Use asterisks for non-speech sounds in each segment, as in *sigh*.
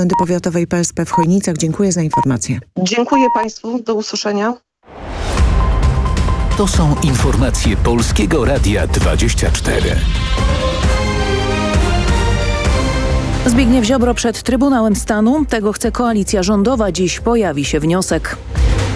Komendy Powiatowej PSP w Chojnicach. Dziękuję za informację. Dziękuję Państwu. Do usłyszenia. To są informacje Polskiego Radia 24. Zbigniew Ziobro przed Trybunałem Stanu. Tego chce koalicja rządowa. Dziś pojawi się wniosek.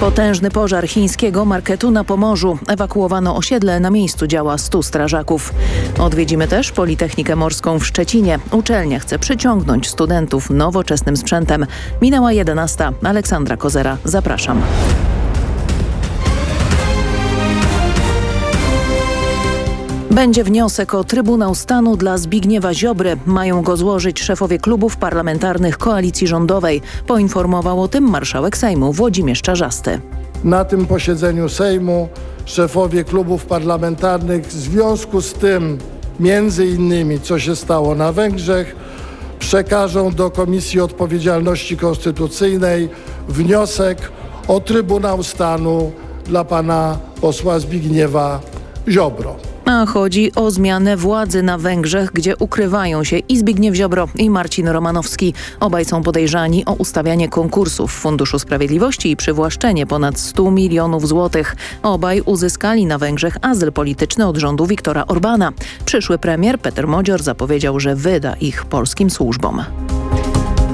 Potężny pożar chińskiego marketu na Pomorzu. Ewakuowano osiedle, na miejscu działa 100 strażaków. Odwiedzimy też Politechnikę Morską w Szczecinie. Uczelnia chce przyciągnąć studentów nowoczesnym sprzętem. Minęła 11. Aleksandra Kozera. Zapraszam. Będzie wniosek o Trybunał Stanu dla Zbigniewa Ziobry. Mają go złożyć szefowie klubów parlamentarnych koalicji rządowej. Poinformował o tym marszałek Sejmu Włodzimierz Czarzasty. Na tym posiedzeniu Sejmu szefowie klubów parlamentarnych w związku z tym, między innymi co się stało na Węgrzech, przekażą do Komisji Odpowiedzialności Konstytucyjnej wniosek o Trybunał Stanu dla pana posła Zbigniewa Ziobro. A chodzi o zmianę władzy na Węgrzech, gdzie ukrywają się i Zbigniew Ziobro i Marcin Romanowski. Obaj są podejrzani o ustawianie konkursów w Funduszu Sprawiedliwości i przywłaszczenie ponad 100 milionów złotych. Obaj uzyskali na Węgrzech azyl polityczny od rządu Viktora Orbana. Przyszły premier Peter Modzior zapowiedział, że wyda ich polskim służbom.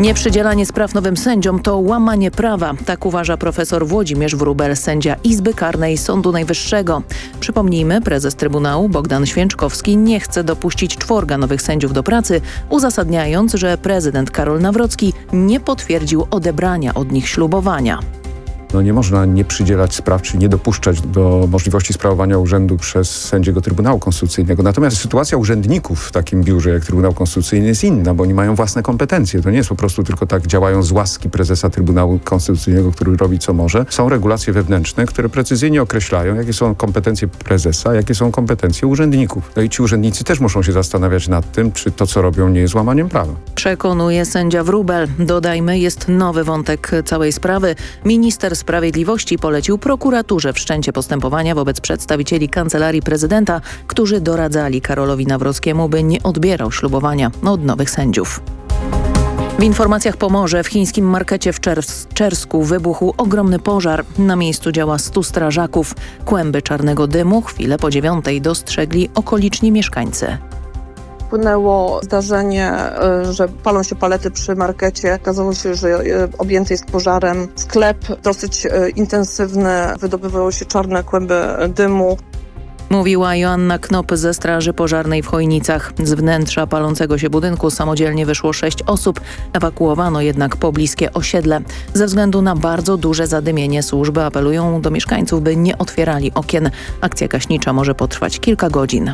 Nieprzydzielanie spraw nowym sędziom to łamanie prawa, tak uważa profesor Włodzimierz Wróbel, sędzia Izby Karnej Sądu Najwyższego. Przypomnijmy, prezes Trybunału Bogdan Święczkowski nie chce dopuścić czworga nowych sędziów do pracy, uzasadniając, że prezydent Karol Nawrocki nie potwierdził odebrania od nich ślubowania. No nie można nie przydzielać spraw, czy nie dopuszczać do możliwości sprawowania urzędu przez sędziego Trybunału Konstytucyjnego. Natomiast sytuacja urzędników w takim biurze jak Trybunał Konstytucyjny jest inna, bo oni mają własne kompetencje. To nie jest po prostu tylko tak działają z łaski prezesa Trybunału Konstytucyjnego, który robi co może. Są regulacje wewnętrzne, które precyzyjnie określają, jakie są kompetencje prezesa, jakie są kompetencje urzędników. No i ci urzędnicy też muszą się zastanawiać nad tym, czy to, co robią, nie jest łamaniem prawa. Przekonuje sędzia Wróbel. Dodajmy, jest nowy wątek całej sprawy. Minister Sprawiedliwości polecił prokuraturze wszczęcie postępowania wobec przedstawicieli Kancelarii Prezydenta, którzy doradzali Karolowi Nawrockiemu, by nie odbierał ślubowania od nowych sędziów. W informacjach Pomorze w chińskim markecie w Czers Czersku wybuchł ogromny pożar. Na miejscu działa 100 strażaków. Kłęby czarnego dymu chwilę po dziewiątej dostrzegli okoliczni mieszkańcy wpłynęło zdarzenie, że palą się palety przy markecie. Okazało się, że objęty jest pożarem sklep, dosyć intensywny, wydobywały się czarne kłęby dymu. Mówiła Joanna Knop ze Straży Pożarnej w Chojnicach. Z wnętrza palącego się budynku samodzielnie wyszło sześć osób. Ewakuowano jednak pobliskie osiedle. Ze względu na bardzo duże zadymienie służby apelują do mieszkańców, by nie otwierali okien. Akcja gaśnicza może potrwać kilka godzin.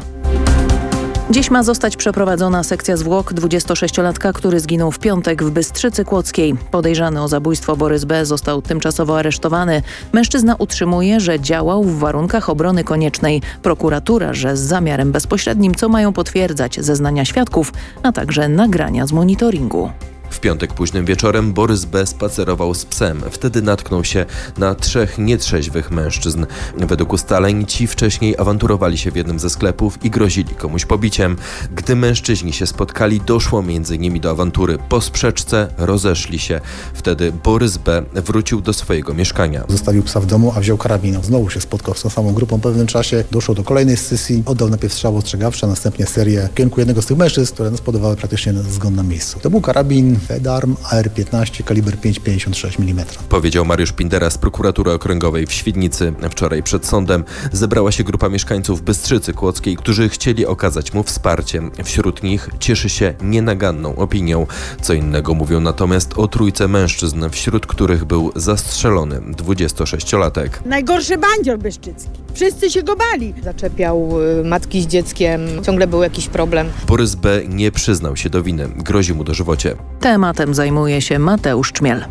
Dziś ma zostać przeprowadzona sekcja zwłok 26-latka, który zginął w piątek w Bystrzycy Kłodzkiej. Podejrzany o zabójstwo Borys B. został tymczasowo aresztowany. Mężczyzna utrzymuje, że działał w warunkach obrony koniecznej. Prokuratura, że z zamiarem bezpośrednim, co mają potwierdzać zeznania świadków, a także nagrania z monitoringu. W piątek późnym wieczorem Borys B. spacerował z psem. Wtedy natknął się na trzech nietrzeźwych mężczyzn. Według ustaleń ci wcześniej awanturowali się w jednym ze sklepów i grozili komuś pobiciem. Gdy mężczyźni się spotkali, doszło między nimi do awantury. Po sprzeczce rozeszli się. Wtedy Borys B. wrócił do swojego mieszkania. Zostawił psa w domu, a wziął karabin. Znowu się spotkał z tą samą grupą. Po pewnym czasie doszło do kolejnej scysji. Oddał najpierw strzał ostrzegawczy, a następnie serię w kierunku jednego z tych mężczyzn, które spowodowały praktycznie zgon na miejscu. To był karabin Fedarm AR-15 kaliber 5,56 mm. Powiedział Mariusz Pindera z prokuratury okręgowej w Świdnicy. Wczoraj przed sądem zebrała się grupa mieszkańców Bystrzycy Kłodzkiej, którzy chcieli okazać mu wsparcie. Wśród nich cieszy się nienaganną opinią. Co innego mówią natomiast o trójce mężczyzn, wśród których był zastrzelony 26-latek. Najgorszy bandzior Bystrzycki. Wszyscy się go bali. Zaczepiał matki z dzieckiem, ciągle był jakiś problem. Borys B. nie przyznał się do winy. Grozi mu dożywocie. Tematem zajmuje się Mateusz Czmiel.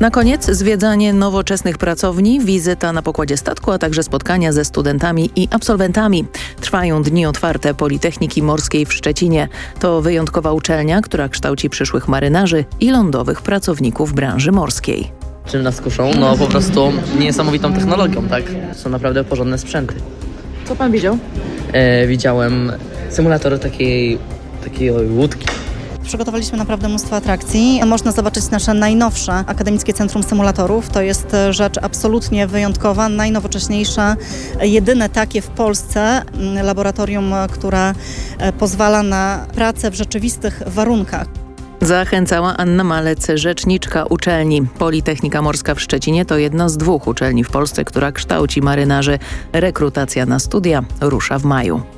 Na koniec zwiedzanie nowoczesnych pracowni, wizyta na pokładzie statku, a także spotkania ze studentami i absolwentami. Trwają dni otwarte Politechniki Morskiej w Szczecinie. To wyjątkowa uczelnia, która kształci przyszłych marynarzy i lądowych pracowników branży morskiej. Czym nas kuszą? No po prostu niesamowitą technologią, tak? Są naprawdę porządne sprzęty. Co pan widział? E, widziałem symulator takiej, takiej łódki przygotowaliśmy naprawdę mnóstwo atrakcji. Można zobaczyć nasze najnowsze Akademickie Centrum Symulatorów. To jest rzecz absolutnie wyjątkowa, najnowocześniejsze, jedyne takie w Polsce laboratorium, które e, pozwala na pracę w rzeczywistych warunkach. Zachęcała Anna Malec, rzeczniczka uczelni. Politechnika Morska w Szczecinie to jedna z dwóch uczelni w Polsce, która kształci marynarzy. Rekrutacja na studia rusza w maju.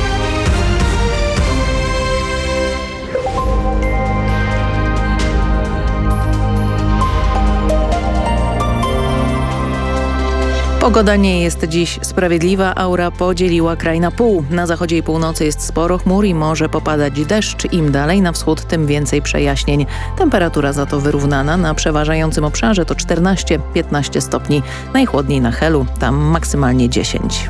Pogoda nie jest dziś sprawiedliwa. Aura podzieliła kraj na pół. Na zachodzie i północy jest sporo chmur i może popadać deszcz. Im dalej na wschód, tym więcej przejaśnień. Temperatura za to wyrównana. Na przeważającym obszarze to 14-15 stopni. Najchłodniej na Helu, tam maksymalnie 10.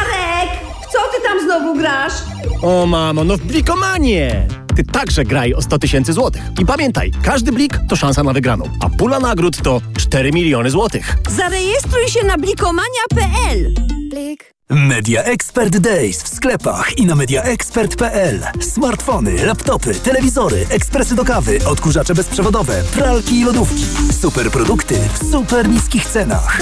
Ty tam znowu grasz? O mamo, no w blikomanie! Ty także graj o 100 tysięcy złotych. I pamiętaj, każdy blik to szansa na wygraną, a pula nagród to 4 miliony złotych. Zarejestruj się na blikomania.pl Blik. Media Expert Days w sklepach i na mediaexpert.pl. Smartfony, laptopy, telewizory, ekspresy do kawy, odkurzacze bezprzewodowe, pralki i lodówki. Super produkty w super niskich cenach.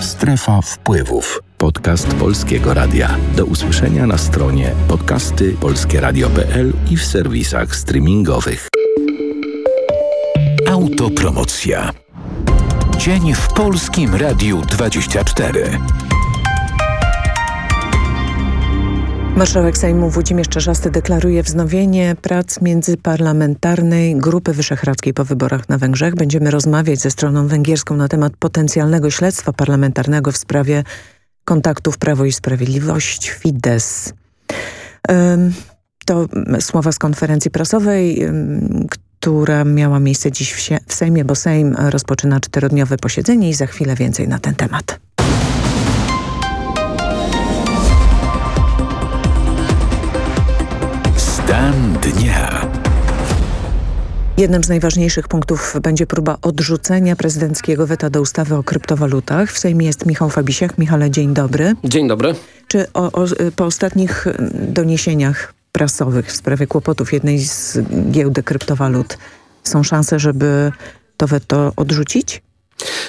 Strefa wpływów. Podcast Polskiego Radia. Do usłyszenia na stronie podcasty polskieradio.pl i w serwisach streamingowych. Autopromocja. Dzień w Polskim Radiu 24. Marszałek Sejmu Włodzimierz Czarzasty deklaruje wznowienie prac międzyparlamentarnej Grupy Wyszehradzkiej po wyborach na Węgrzech. Będziemy rozmawiać ze stroną węgierską na temat potencjalnego śledztwa parlamentarnego w sprawie kontaktów Prawo i Sprawiedliwość Fidesz. To słowa z konferencji prasowej, która miała miejsce dziś w Sejmie, bo Sejm rozpoczyna czterodniowe posiedzenie i za chwilę więcej na ten temat. Dnia. Jednym z najważniejszych punktów będzie próba odrzucenia prezydenckiego weta do ustawy o kryptowalutach. W Sejmie jest Michał Fabisiak. Michale, dzień dobry. Dzień dobry. Czy o, o, po ostatnich doniesieniach prasowych w sprawie kłopotów jednej z giełdy kryptowalut są szanse, żeby to weto odrzucić?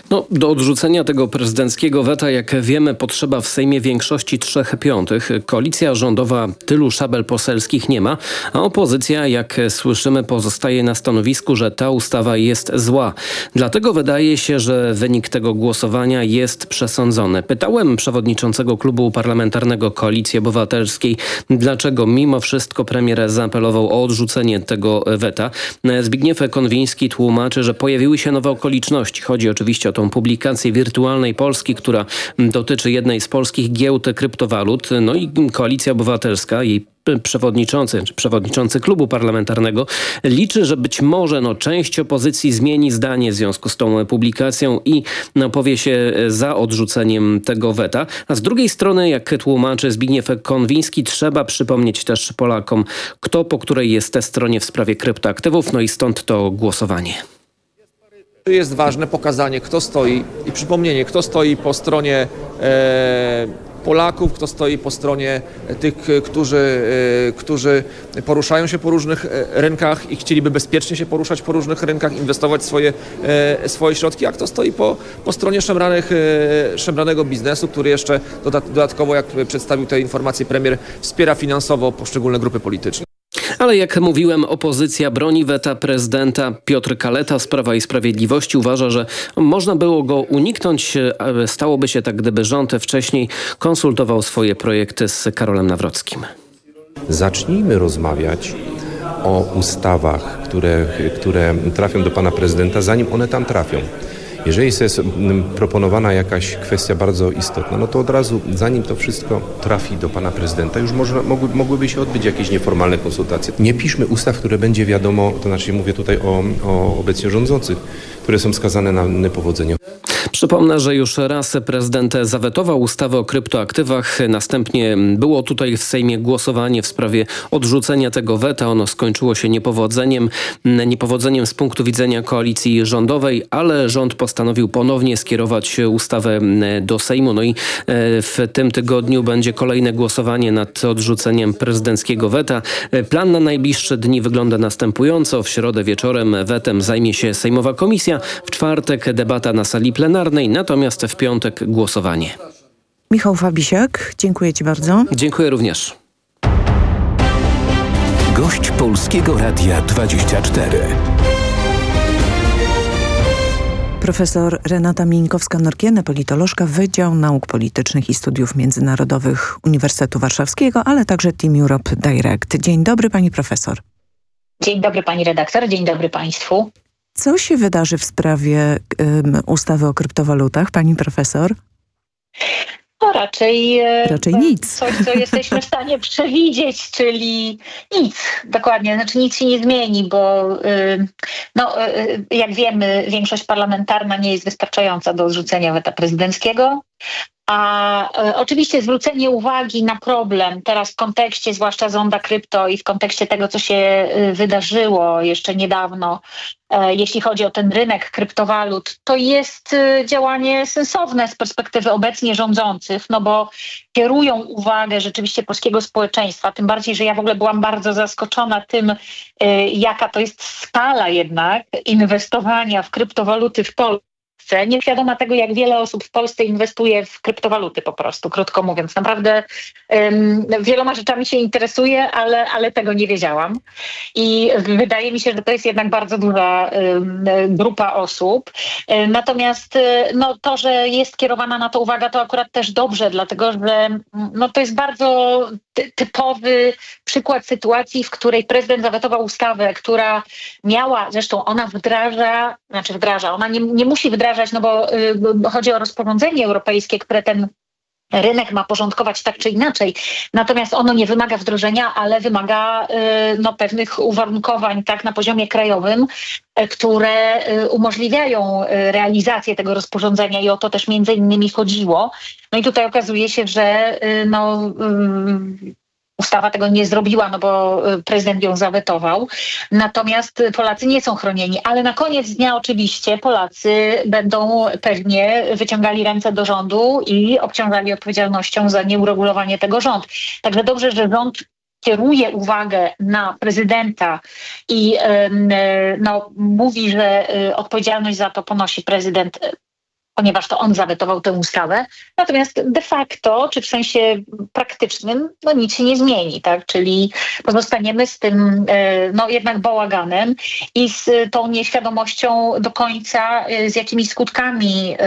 No, do odrzucenia tego prezydenckiego weta, jak wiemy, potrzeba w Sejmie większości trzech piątych. Koalicja rządowa tylu szabel poselskich nie ma, a opozycja, jak słyszymy, pozostaje na stanowisku, że ta ustawa jest zła. Dlatego wydaje się, że wynik tego głosowania jest przesądzony. Pytałem przewodniczącego klubu parlamentarnego Koalicji Obywatelskiej, dlaczego mimo wszystko premier zaapelował o odrzucenie tego weta. Zbigniew Konwiński tłumaczy, że pojawiły się nowe okoliczności. Chodzi oczywiście o tą publikację wirtualnej Polski, która dotyczy jednej z polskich giełd kryptowalut. No i Koalicja Obywatelska, jej przewodniczący, czy przewodniczący klubu parlamentarnego liczy, że być może no, część opozycji zmieni zdanie w związku z tą publikacją i no, powie się za odrzuceniem tego weta. A z drugiej strony, jak tłumaczy Zbigniew Konwiński, trzeba przypomnieć też Polakom, kto po której jest te stronie w sprawie kryptoaktywów, no i stąd to głosowanie. Jest ważne pokazanie, kto stoi i przypomnienie, kto stoi po stronie e, Polaków, kto stoi po stronie tych, którzy, e, którzy poruszają się po różnych e, rynkach i chcieliby bezpiecznie się poruszać po różnych rynkach, inwestować swoje, swoje środki, a kto stoi po, po stronie szemranych, szemranego biznesu, który jeszcze dodatkowo, jak przedstawił te informacje premier, wspiera finansowo poszczególne grupy polityczne. Ale jak mówiłem, opozycja broni weta prezydenta. Piotr Kaleta z Prawa i Sprawiedliwości uważa, że można było go uniknąć. Stałoby się tak, gdyby rząd wcześniej konsultował swoje projekty z Karolem Nawrockim. Zacznijmy rozmawiać o ustawach, które, które trafią do pana prezydenta, zanim one tam trafią. Jeżeli jest proponowana jakaś kwestia bardzo istotna, no to od razu, zanim to wszystko trafi do pana prezydenta, już mogły, mogłyby się odbyć jakieś nieformalne konsultacje. Nie piszmy ustaw, które będzie wiadomo, to znaczy mówię tutaj o, o obecnie rządzących, które są skazane na niepowodzenie. Przypomnę, że już raz prezydent zawetował ustawę o kryptoaktywach. Następnie było tutaj w Sejmie głosowanie w sprawie odrzucenia tego weta. Ono skończyło się niepowodzeniem. Niepowodzeniem z punktu widzenia koalicji rządowej, ale rząd postanowił ponownie skierować ustawę do Sejmu. No i e, w tym tygodniu będzie kolejne głosowanie nad odrzuceniem prezydenckiego weta. Plan na najbliższe dni wygląda następująco. W środę wieczorem wetem zajmie się Sejmowa Komisja. W czwartek debata na sali plenarnej natomiast w piątek głosowanie. Michał Fabisiak, dziękuję Ci bardzo. Dziękuję również. Gość Polskiego Radia 24. Profesor Renata Mińkowska-Norkiene, politolożka, Wydział Nauk Politycznych i Studiów Międzynarodowych Uniwersytetu Warszawskiego, ale także Team Europe Direct. Dzień dobry pani profesor. Dzień dobry pani redaktor, dzień dobry państwu. Co się wydarzy w sprawie um, ustawy o kryptowalutach, pani profesor? No raczej, raczej nic. Coś, co jesteśmy w stanie przewidzieć, czyli nic. Dokładnie, znaczy nic się nie zmieni, bo no, jak wiemy, większość parlamentarna nie jest wystarczająca do odrzucenia weta prezydenckiego. A e, oczywiście zwrócenie uwagi na problem teraz w kontekście zwłaszcza zonda krypto i w kontekście tego, co się e, wydarzyło jeszcze niedawno, e, jeśli chodzi o ten rynek kryptowalut, to jest e, działanie sensowne z perspektywy obecnie rządzących, no bo kierują uwagę rzeczywiście polskiego społeczeństwa, tym bardziej, że ja w ogóle byłam bardzo zaskoczona tym, e, jaka to jest skala jednak inwestowania w kryptowaluty w Polsce Polsce, nieświadoma tego, jak wiele osób w Polsce inwestuje w kryptowaluty po prostu, krótko mówiąc. Naprawdę um, wieloma rzeczami się interesuje, ale, ale tego nie wiedziałam. I wydaje mi się, że to jest jednak bardzo duża um, grupa osób. Natomiast no, to, że jest kierowana na to uwaga, to akurat też dobrze, dlatego że no, to jest bardzo typowy przykład sytuacji, w której prezydent zawetował ustawę, która miała, zresztą ona wdraża, znaczy wdraża, ona nie, nie musi wdrażać, no bo y, chodzi o rozporządzenie europejskie, które ten rynek ma porządkować tak czy inaczej. Natomiast ono nie wymaga wdrożenia, ale wymaga y, no, pewnych uwarunkowań tak na poziomie krajowym, y, które y, umożliwiają realizację tego rozporządzenia i o to też między innymi chodziło. No i tutaj okazuje się, że no, Ustawa tego nie zrobiła, no bo y, prezydent ją zawetował. Natomiast Polacy nie są chronieni, ale na koniec dnia oczywiście Polacy będą pewnie wyciągali ręce do rządu i obciążali odpowiedzialnością za nieuregulowanie tego rząd. Także dobrze, że rząd kieruje uwagę na prezydenta i no, mówi, że y, odpowiedzialność za to ponosi prezydent ponieważ to on zawetował tę ustawę. Natomiast de facto, czy w sensie praktycznym, no nic się nie zmieni, tak? Czyli pozostaniemy z tym e, no jednak bałaganem i z tą nieświadomością do końca, e, z jakimi skutkami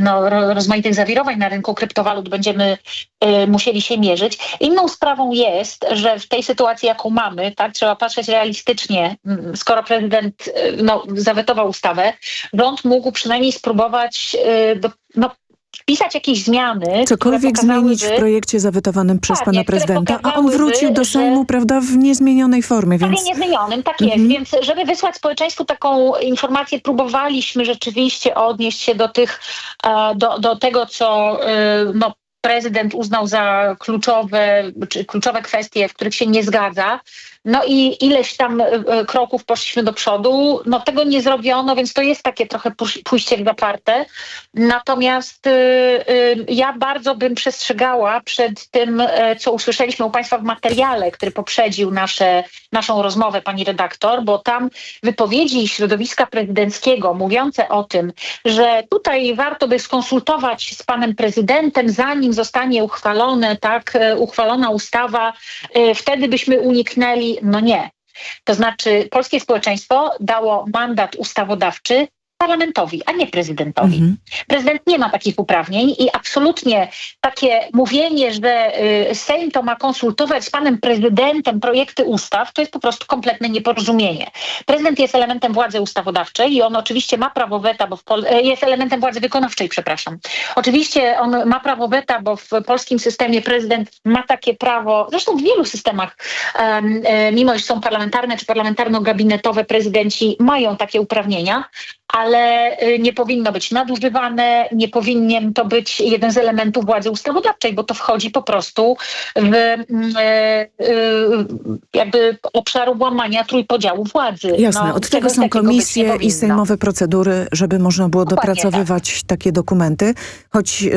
no, rozmaitych zawirowań na rynku kryptowalut będziemy e, musieli się mierzyć. Inną sprawą jest, że w tej sytuacji, jaką mamy, tak, trzeba patrzeć realistycznie. Skoro prezydent no, zawetował ustawę, rząd mógł przynajmniej spróbować do, no, wpisać jakieś zmiany. Cokolwiek zmienić w projekcie zawetowanym przez tak, pana prezydenta, a on wrócił do Sejmu, prawda, w niezmienionej formie. Więc... W niezmienionym, tak jest. Mhm. Więc żeby wysłać społeczeństwu taką informację, próbowaliśmy rzeczywiście odnieść się do tych, e, do, do tego, co e, no, prezydent uznał za kluczowe, czy kluczowe kwestie, w których się nie zgadza. No i ileś tam e, e, kroków poszliśmy do przodu. No tego nie zrobiono, więc to jest takie trochę pójście w zaparte. Natomiast y, ja bardzo bym przestrzegała przed tym, co usłyszeliśmy u Państwa w materiale, który poprzedził nasze, naszą rozmowę, pani redaktor, bo tam wypowiedzi środowiska prezydenckiego mówiące o tym, że tutaj warto by skonsultować z panem prezydentem, zanim zostanie uchwalone, tak, uchwalona ustawa, wtedy byśmy uniknęli no nie. To znaczy polskie społeczeństwo dało mandat ustawodawczy parlamentowi, a nie prezydentowi. Mhm. Prezydent nie ma takich uprawnień i absolutnie takie mówienie, że y, Sejm to ma konsultować z panem prezydentem projekty ustaw, to jest po prostu kompletne nieporozumienie. Prezydent jest elementem władzy ustawodawczej i on oczywiście ma prawo weta, bo e, jest elementem władzy wykonawczej, przepraszam. Oczywiście on ma prawo weta, bo w polskim systemie prezydent ma takie prawo, zresztą w wielu systemach, um, mimo iż są parlamentarne czy parlamentarno-gabinetowe, prezydenci mają takie uprawnienia, ale y, nie powinno być nadużywane, nie powinien to być jeden z elementów władzy ustawodawczej, bo to wchodzi po prostu w e, y, jakby obszar łamania trójpodziału władzy. Jasne, no, od tego są komisje i sejmowe procedury, żeby można było Dokładnie dopracowywać tak. takie dokumenty, choć tak.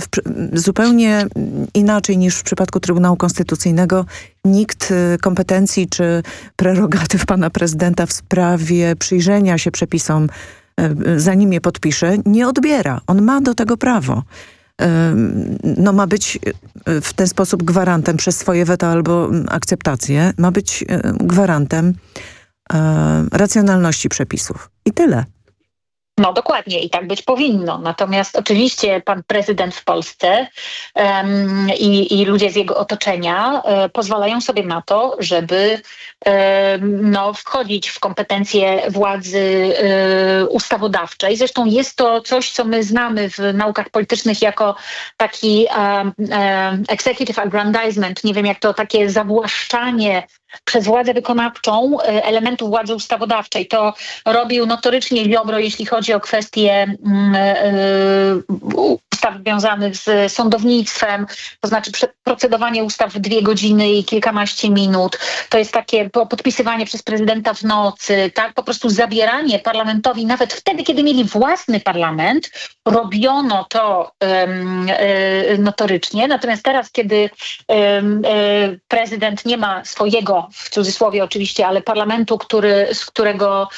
w, zupełnie inaczej niż w przypadku Trybunału Konstytucyjnego nikt kompetencji czy prerogatyw pana prezydenta w sprawie przyjrzenia się przepisom E, zanim je podpisze, nie odbiera. On ma do tego prawo. No ma być w ten sposób gwarantem przez swoje weto albo akceptację, ma być gwarantem racjonalności przepisów. I tyle. No dokładnie i tak być powinno. Natomiast oczywiście pan prezydent w Polsce um, i, i, ludzie z jego otoczenia um, pozwalają sobie na to, żeby um, no, wchodzić w kompetencje władzy ustawodawczej. Zresztą jest to coś, co my znamy w naukach politycznych jako taki executive aggrandizement. Nie wiem jak to takie zawłaszczanie przez władzę wykonawczą e, elementów władzy ustawodawczej. To robił notorycznie Ziobro, jeśli chodzi o kwestie mm, e, ustaw związanych z sądownictwem, to znaczy procedowanie ustaw w dwie godziny i kilkanaście minut. To jest takie podpisywanie przez prezydenta w nocy, tak? Po prostu zabieranie parlamentowi, nawet wtedy, kiedy mieli własny parlament, robiono to um, notorycznie. Natomiast teraz, kiedy um, prezydent nie ma swojego, w cudzysłowie oczywiście, ale parlamentu, który, z którego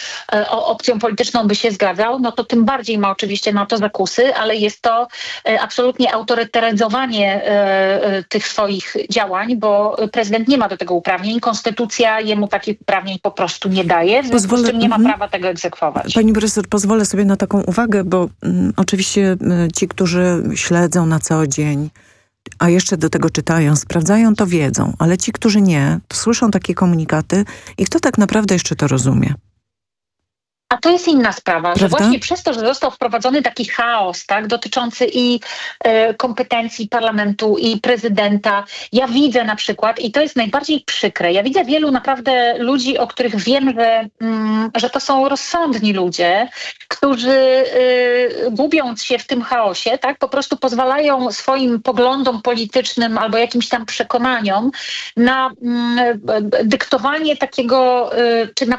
opcją polityczną by się zgadzał, no to tym bardziej ma oczywiście na to zakusy, ale jest to E, absolutnie autorytaryzowanie e, e, tych swoich działań, bo prezydent nie ma do tego uprawnień. Konstytucja jemu takich uprawnień po prostu nie daje, w związku pozwolę, z czym nie ma mhm. prawa tego egzekwować. Pani profesor, pozwolę sobie na taką uwagę, bo mm, oczywiście ci, którzy śledzą na co dzień a jeszcze do tego czytają, sprawdzają, to wiedzą. Ale ci, którzy nie, słyszą takie komunikaty i kto tak naprawdę jeszcze to rozumie? A to jest inna sprawa, Prawda? że właśnie przez to, że został wprowadzony taki chaos tak, dotyczący i e, kompetencji parlamentu i prezydenta, ja widzę na przykład, i to jest najbardziej przykre, ja widzę wielu naprawdę ludzi, o których wiem, że, mm, że to są rozsądni ludzie, którzy y, gubiąc się w tym chaosie, tak, po prostu pozwalają swoim poglądom politycznym albo jakimś tam przekonaniom na mm, dyktowanie takiego, y, czy na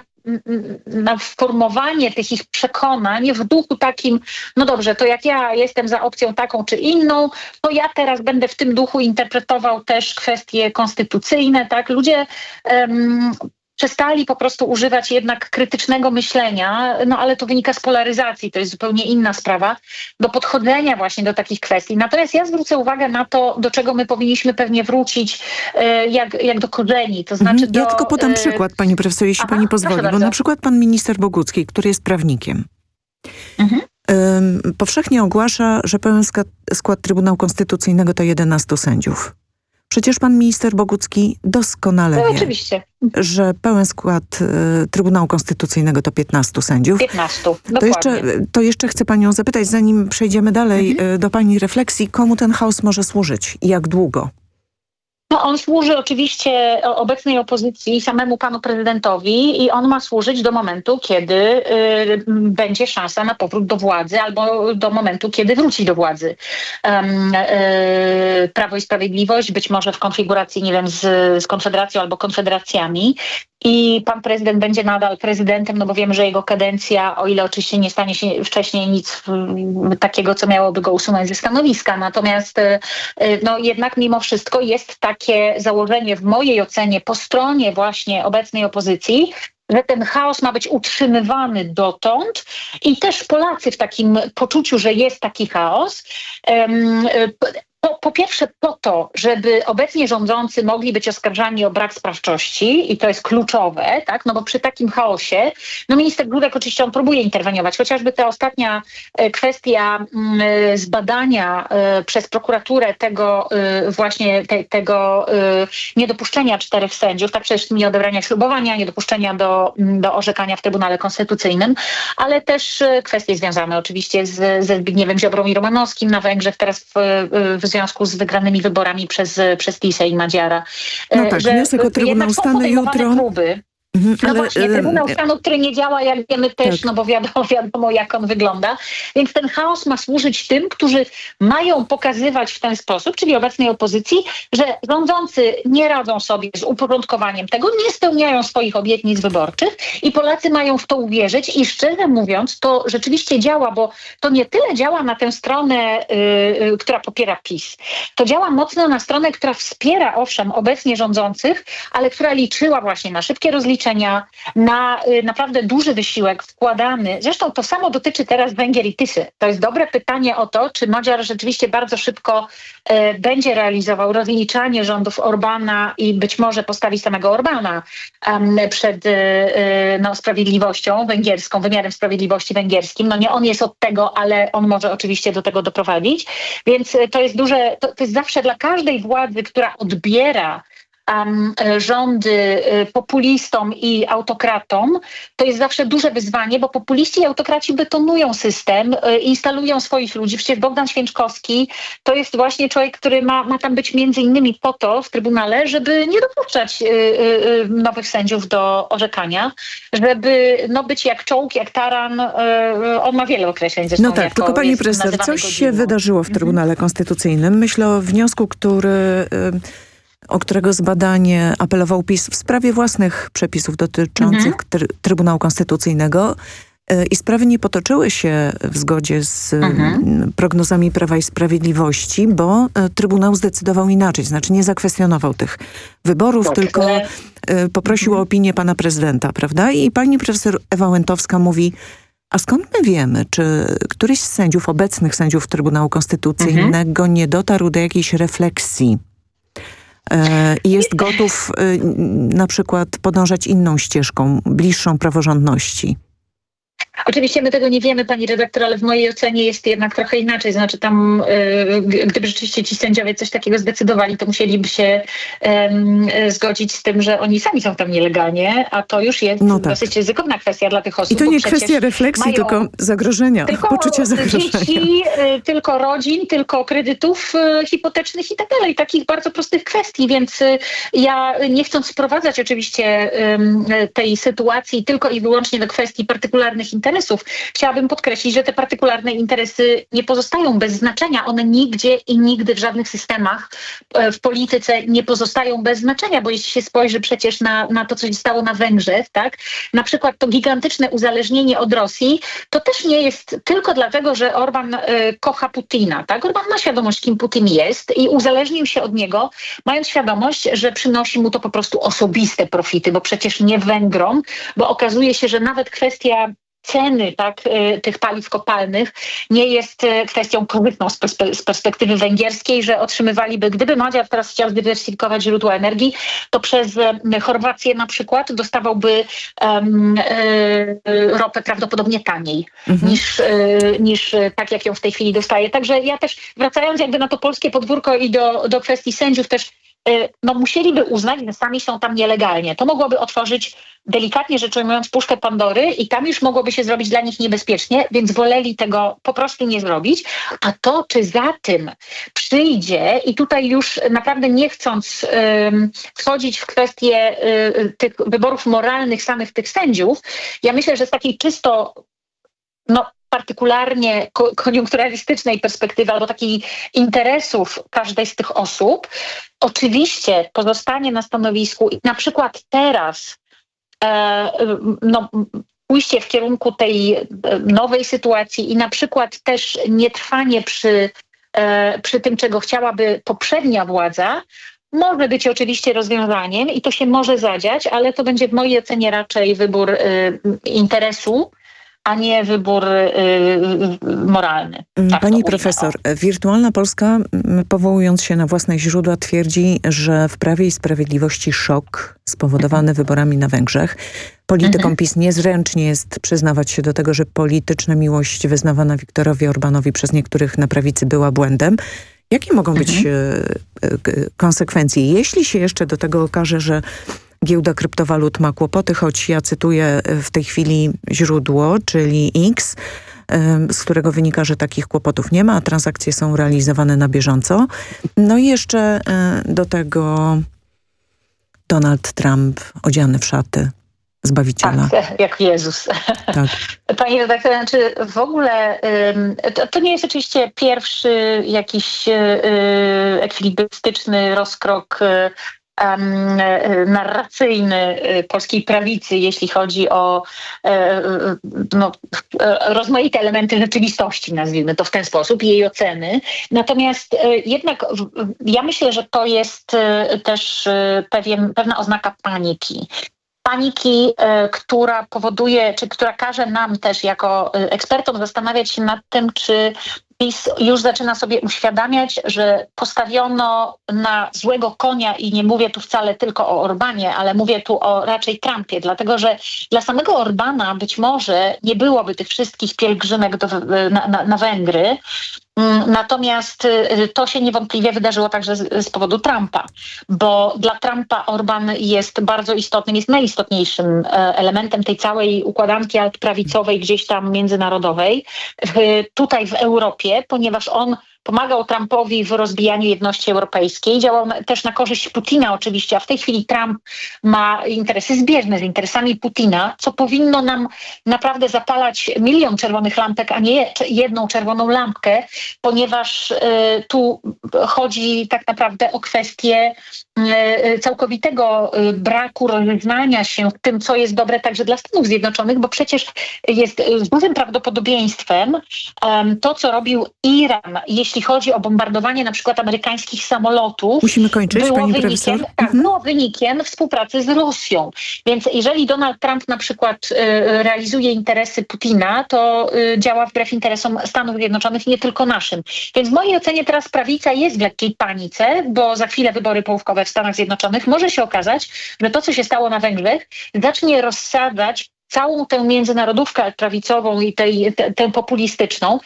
na formowanie tych ich przekonań w duchu takim, no dobrze, to jak ja jestem za opcją taką czy inną, to ja teraz będę w tym duchu interpretował też kwestie konstytucyjne, tak? Ludzie um, przestali po prostu używać jednak krytycznego myślenia, no ale to wynika z polaryzacji, to jest zupełnie inna sprawa, do podchodzenia właśnie do takich kwestii. Natomiast ja zwrócę uwagę na to, do czego my powinniśmy pewnie wrócić, e, jak, jak do korzeni, to znaczy Mhm. do... Ja tylko podam e, przykład, pani profesor, jeśli Aha, pani pozwoli, bo na przykład pan minister Bogucki, który jest prawnikiem, Mhm. powszechnie ogłasza, że pełen skład Trybunału Konstytucyjnego to 11 sędziów. Przecież pan minister Bogucki doskonale No wie, oczywiście, że pełen skład y, Trybunału Konstytucyjnego to 15 sędziów. 15, To dokładnie. jeszcze, to jeszcze chcę panią zapytać, zanim przejdziemy dalej Mhm. y, do pani refleksji, komu ten chaos może służyć i jak długo? No, on służy oczywiście obecnej opozycji, samemu panu prezydentowi i on ma służyć do momentu, kiedy y, będzie szansa na powrót do władzy albo do momentu, kiedy wróci do władzy. Em, y, Prawo i Sprawiedliwość, być może w konfiguracji, nie wiem, z, z Konfederacją albo Konfederacjami. I pan prezydent będzie nadal prezydentem, no bo wiemy, że jego kadencja, o ile oczywiście nie stanie się wcześniej nic takiego, co miałoby go usunąć ze stanowiska. Natomiast e, e, no jednak mimo wszystko jest takie założenie w mojej ocenie po stronie właśnie obecnej opozycji, że ten chaos ma być utrzymywany dotąd i też Polacy w takim poczuciu, że jest taki chaos, po, po pierwsze po to, żeby obecnie rządzący mogli być oskarżani o brak sprawczości i to jest kluczowe, tak? no bo przy takim chaosie, no minister Grudek oczywiście on próbuje interweniować, chociażby ta ostatnia e, kwestia mm, e, zbadania e, przez prokuraturę tego właśnie te, tego niedopuszczenia czterech sędziów, tak przecież nie odebrania ślubowania, niedopuszczenia do, mm, do orzekania w Trybunale Konstytucyjnym, ale też kwestie związane oczywiście z, ze Zbigniewem Ziobrą i Romanowskim na Węgrzech, teraz w, w związku z wygranymi wyborami przez, przez Tisę i Madziara. No E, tak, że wniosek o Trybunał Stanu jutro. Próby. Mhm, No ale, właśnie, Trybunał Stanu, który nie działa, jak wiemy też, Tak. no bo wiadomo, *laughs* wiadomo, jak on wygląda. Więc ten chaos ma służyć tym, którzy mają pokazywać w ten sposób, czyli obecnej opozycji, że rządzący nie radzą sobie z uporządkowaniem tego, nie spełniają swoich obietnic wyborczych i Polacy mają w to uwierzyć i szczerze mówiąc, to rzeczywiście działa, bo to nie tyle działa na tę stronę, y, y, która popiera PiS. To działa mocno na stronę, która wspiera owszem obecnie rządzących, ale która liczyła właśnie na szybkie na y, naprawdę duży wysiłek wkładany. Zresztą to samo dotyczy teraz Węgier i Tysy. To jest dobre pytanie o to, czy Madziar rzeczywiście bardzo szybko e, będzie realizował rozliczanie rządów Orbana i być może postawi samego Orbana przed e, no, sprawiedliwością węgierską, wymiarem sprawiedliwości węgierskim. No nie on jest od tego, ale on może oczywiście do tego doprowadzić. Więc to jest duże, to, to jest zawsze dla każdej władzy, która odbiera um, e, rządy e, populistom i autokratom, to jest zawsze duże wyzwanie, bo populiści i autokraci betonują system, e, instalują swoich ludzi. Przecież Bogdan Święczkowski to jest właśnie człowiek, który ma, ma tam być między innymi po to w Trybunale, żeby nie dopuszczać nowych sędziów do orzekania, żeby no, być jak czołg, jak taran. On ma wiele określeń zresztą. No tak, jako tylko pani profesor, coś się godziną. wydarzyło w Trybunale Konstytucyjnym. Myślę o wniosku, który, o którego zbadanie apelował PiS w sprawie własnych przepisów dotyczących Mhm. try Trybunału Konstytucyjnego. Y, I sprawy nie potoczyły się w zgodzie z Mhm. prognozami Prawa i Sprawiedliwości, bo y, Trybunał zdecydował inaczej, znaczy nie zakwestionował tych wyborów, Tak, tylko y, poprosił o opinię pana prezydenta, prawda? I pani profesor Ewa Łętowska mówi, a skąd my wiemy, czy któryś z sędziów, obecnych sędziów Trybunału Konstytucyjnego nie dotarł do jakiejś refleksji e, i jest gotów e, n- na przykład podążać inną ścieżką, bliższą praworządności? Oczywiście my tego nie wiemy, pani redaktor, ale w mojej ocenie jest jednak trochę inaczej. Znaczy tam, y, gdyby rzeczywiście ci sędziowie coś takiego zdecydowali, to musieliby się y, zgodzić z tym, że oni sami są tam nielegalnie, a to już jest No tak. dosyć ryzykowna kwestia dla tych osób. I to nie kwestia refleksji, mają tylko zagrożenia, tylko poczucia zagrożenia. dzieci, y, tylko rodzin, tylko kredytów y, hipotecznych i tak dalej. Takich bardzo prostych kwestii, więc ja nie chcąc sprowadzać oczywiście y, tej sytuacji tylko i wyłącznie do kwestii partykularnych interesów interesów. Chciałabym podkreślić, że te partykularne interesy nie pozostają bez znaczenia. One nigdzie i nigdy w żadnych systemach e, w polityce nie pozostają bez znaczenia, bo jeśli się spojrzy przecież na, na to, co się stało na Węgrzech, tak, na przykład to gigantyczne uzależnienie od Rosji, to też nie jest tylko dlatego, że Orban y, kocha Putina. Tak? Orban ma świadomość, kim Putin jest i uzależnił się od niego, mając świadomość, że przynosi mu to po prostu osobiste profity, bo przecież nie Węgrom, bo okazuje się, że nawet kwestia ceny tak, y, tych paliw kopalnych nie jest y, kwestią korzystną z, perspe z, perspektywy węgierskiej, że otrzymywaliby, gdyby Madziar teraz chciał zdywersyfikować źródła energii, to przez y, Chorwację na przykład dostawałby um, ropę prawdopodobnie taniej mhm. niż, niż tak, jak ją w tej chwili dostaje. Także ja też wracając jakby na to polskie podwórko i do, do kwestii sędziów też no, musieliby uznać, że sami są tam nielegalnie. To mogłoby otworzyć, delikatnie rzecz ujmując, puszkę Pandory i tam już mogłoby się zrobić dla nich niebezpiecznie, więc woleli tego po prostu nie zrobić. A to, czy za tym przyjdzie i tutaj już naprawdę nie chcąc um, wchodzić w kwestie y, tych wyborów moralnych samych tych sędziów, ja myślę, że z takiej czysto no, partykularnie koniunkturalistycznej perspektywy albo takiej interesów każdej z tych osób, oczywiście pozostanie na stanowisku i na przykład teraz e, no, pójście w kierunku tej e, nowej sytuacji i na przykład też nietrwanie przy, e, przy tym, czego chciałaby poprzednia władza, może być oczywiście rozwiązaniem i to się może zadziać, ale to będzie w mojej ocenie raczej wybór y, interesu a nie wybór y, y, moralny. Tak Pani profesor, Wirtualna Polska, powołując się na własne źródła, twierdzi, że w Prawie i Sprawiedliwości szok spowodowany wyborami na Węgrzech. Politykom mhm. PiS niezręcznie jest przyznawać się do tego, że polityczna miłość wyznawana Wiktorowi Orbanowi przez niektórych na prawicy była błędem. Jakie mogą być mhm. E, e, konsekwencje, jeśli się jeszcze do tego okaże, że Giełda kryptowalut ma kłopoty, choć ja cytuję e, w tej chwili źródło, czyli X, z którego wynika, że takich kłopotów nie ma, a transakcje są realizowane na bieżąco. No i jeszcze e, do tego Donald Trump odziany w szaty Zbawiciela. Tak, *laughs* jak Jezus. Tak. *laughs* Panie redaktorze, znaczy w ogóle to, to, nie jest oczywiście pierwszy jakiś e, ekwilibrystyczny rozkrok narracyjny y, polskiej prawicy, jeśli chodzi o e, e, no, e, rozmaite elementy rzeczywistości, nazwijmy to w ten sposób, jej oceny. Natomiast jednak ja myślę, że to jest też pewien, pewna oznaka paniki paniki, która powoduje, czy która każe nam też jako ekspertom zastanawiać się nad tym, czy PiS już zaczyna sobie uświadamiać, że postawiono na złego konia i nie mówię tu wcale tylko o Orbanie, ale mówię tu o raczej Trumpie, dlatego że dla samego Orbana być może nie byłoby tych wszystkich pielgrzymek do, na, na, na Węgry, natomiast y, to się niewątpliwie wydarzyło także z, z, powodu Trumpa, bo dla Trumpa Orban jest bardzo istotnym, jest najistotniejszym e, elementem tej całej układanki altprawicowej gdzieś tam międzynarodowej tutaj w Europie, ponieważ on pomagał Trumpowi w rozbijaniu jedności europejskiej, działał też na korzyść Putina oczywiście, a w tej chwili Trump ma interesy zbieżne z interesami Putina, co powinno nam naprawdę zapalać milion czerwonych lampek, a nie jedną czerwoną lampkę, ponieważ y, tu chodzi tak naprawdę o kwestię y, całkowitego y, braku rozeznania się w tym, co jest dobre także dla Stanów Zjednoczonych, bo przecież jest z dużym prawdopodobieństwem to, co robił Iran, jeśli jeśli chodzi o bombardowanie na przykład amerykańskich samolotów, Musimy kończyć, było pani wynikiem. Tak, mhm. było wynikiem współpracy z Rosją. Więc jeżeli Donald Trump na przykład y, realizuje interesy Putina, to y, działa wbrew interesom Stanów Zjednoczonych, nie tylko naszym. Więc w mojej ocenie teraz prawica jest w lekkiej panice, bo za chwilę wybory połówkowe w Stanach Zjednoczonych może się okazać, że to, co się stało na Węgrzech, zacznie rozsadzać całą tę międzynarodówkę prawicową i tej, te, tę populistyczną.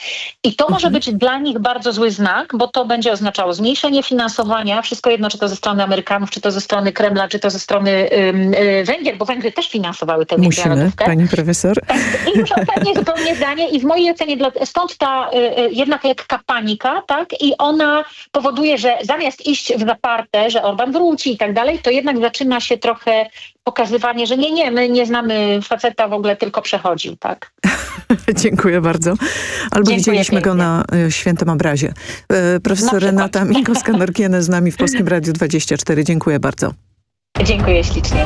I to może mhm. być dla nich bardzo zły znak, bo to będzie oznaczało zmniejszenie finansowania, wszystko jedno, czy to ze strony Amerykanów, czy to ze strony Kremla, czy to ze strony y, Węgier, bo Węgry też finansowały tę Musimy, międzynarodówkę. pani profesor. Tak, I już ostatnie zupełnie zdanie i w mojej ocenie stąd ta y, y, jednak lekka panika, tak? I ona powoduje, że zamiast iść w zaparte, że Orban wróci i tak dalej, to jednak zaczyna się trochę pokazywanie, że nie, nie, my nie znamy faceta wizyta w ogóle tylko przechodził, tak? *laughs* Dziękuję bardzo. Albo Dziękuję widzieliśmy go pięknie. na y, świętym obrazie. Y, Profesor. Renata Minkowska-Norkiene z nami w Polskim Radiu 24. Dziękuję bardzo. Dziękuję ślicznie.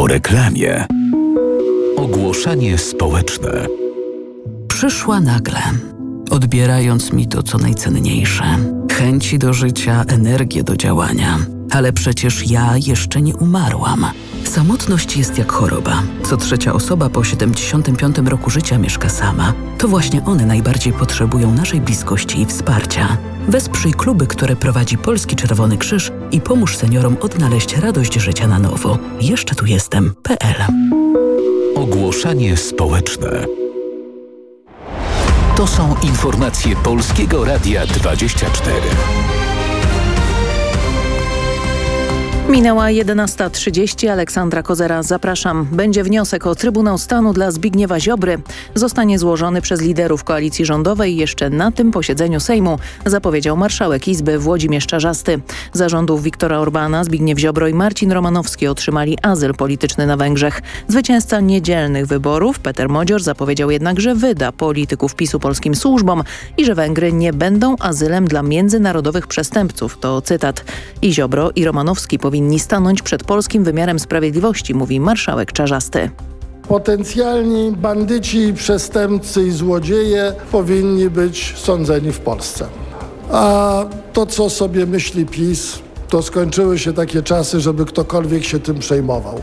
Po reklamie. Ogłoszenie społeczne. Przyszła nagle, odbierając mi to, co najcenniejsze chęci do życia, energię do działania. Ale przecież ja jeszcze nie umarłam. Samotność jest jak choroba. Co trzecia osoba po 75 roku życia mieszka sama. To właśnie one najbardziej potrzebują naszej bliskości i wsparcia. Wesprzyj kluby, które prowadzi Polski Czerwony Krzyż i pomóż seniorom odnaleźć radość życia na nowo. Jeszcze tu jestem.pl Ogłoszenie społeczne. To są informacje Polskiego Radia 24. Minęła 11.30. Aleksandra Kozera, zapraszam. Będzie wniosek o Trybunał Stanu dla Zbigniewa Ziobry. Zostanie złożony przez liderów koalicji rządowej jeszcze na tym posiedzeniu Sejmu, zapowiedział marszałek Izby Włodzimierz Czarzasty. Zarządów Viktora Orbana, Zbigniew Ziobro i Marcin Romanowski otrzymali azyl polityczny na Węgrzech. Zwycięzca niedzielnych wyborów, Peter Modzior, zapowiedział jednak, że wyda polityków PiSu polskim służbom i że Węgry nie będą azylem dla międzynarodowych przestępców. To cytat. I Ziobro i Romanowski powinni stanąć przed polskim wymiarem sprawiedliwości, mówi marszałek Czarzasty. Potencjalni bandyci, przestępcy i złodzieje powinni być sądzeni w Polsce. A to, co sobie myśli PiS, to skończyły się takie czasy, żeby ktokolwiek się tym przejmował.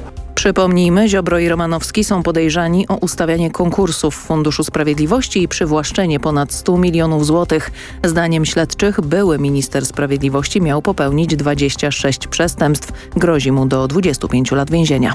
Przypomnijmy, Ziobro i Romanowski są podejrzani o ustawianie konkursów w Funduszu Sprawiedliwości i przywłaszczenie ponad 100 milionów złotych. Zdaniem śledczych były minister sprawiedliwości miał popełnić 26 przestępstw. Grozi mu do 25 lat więzienia.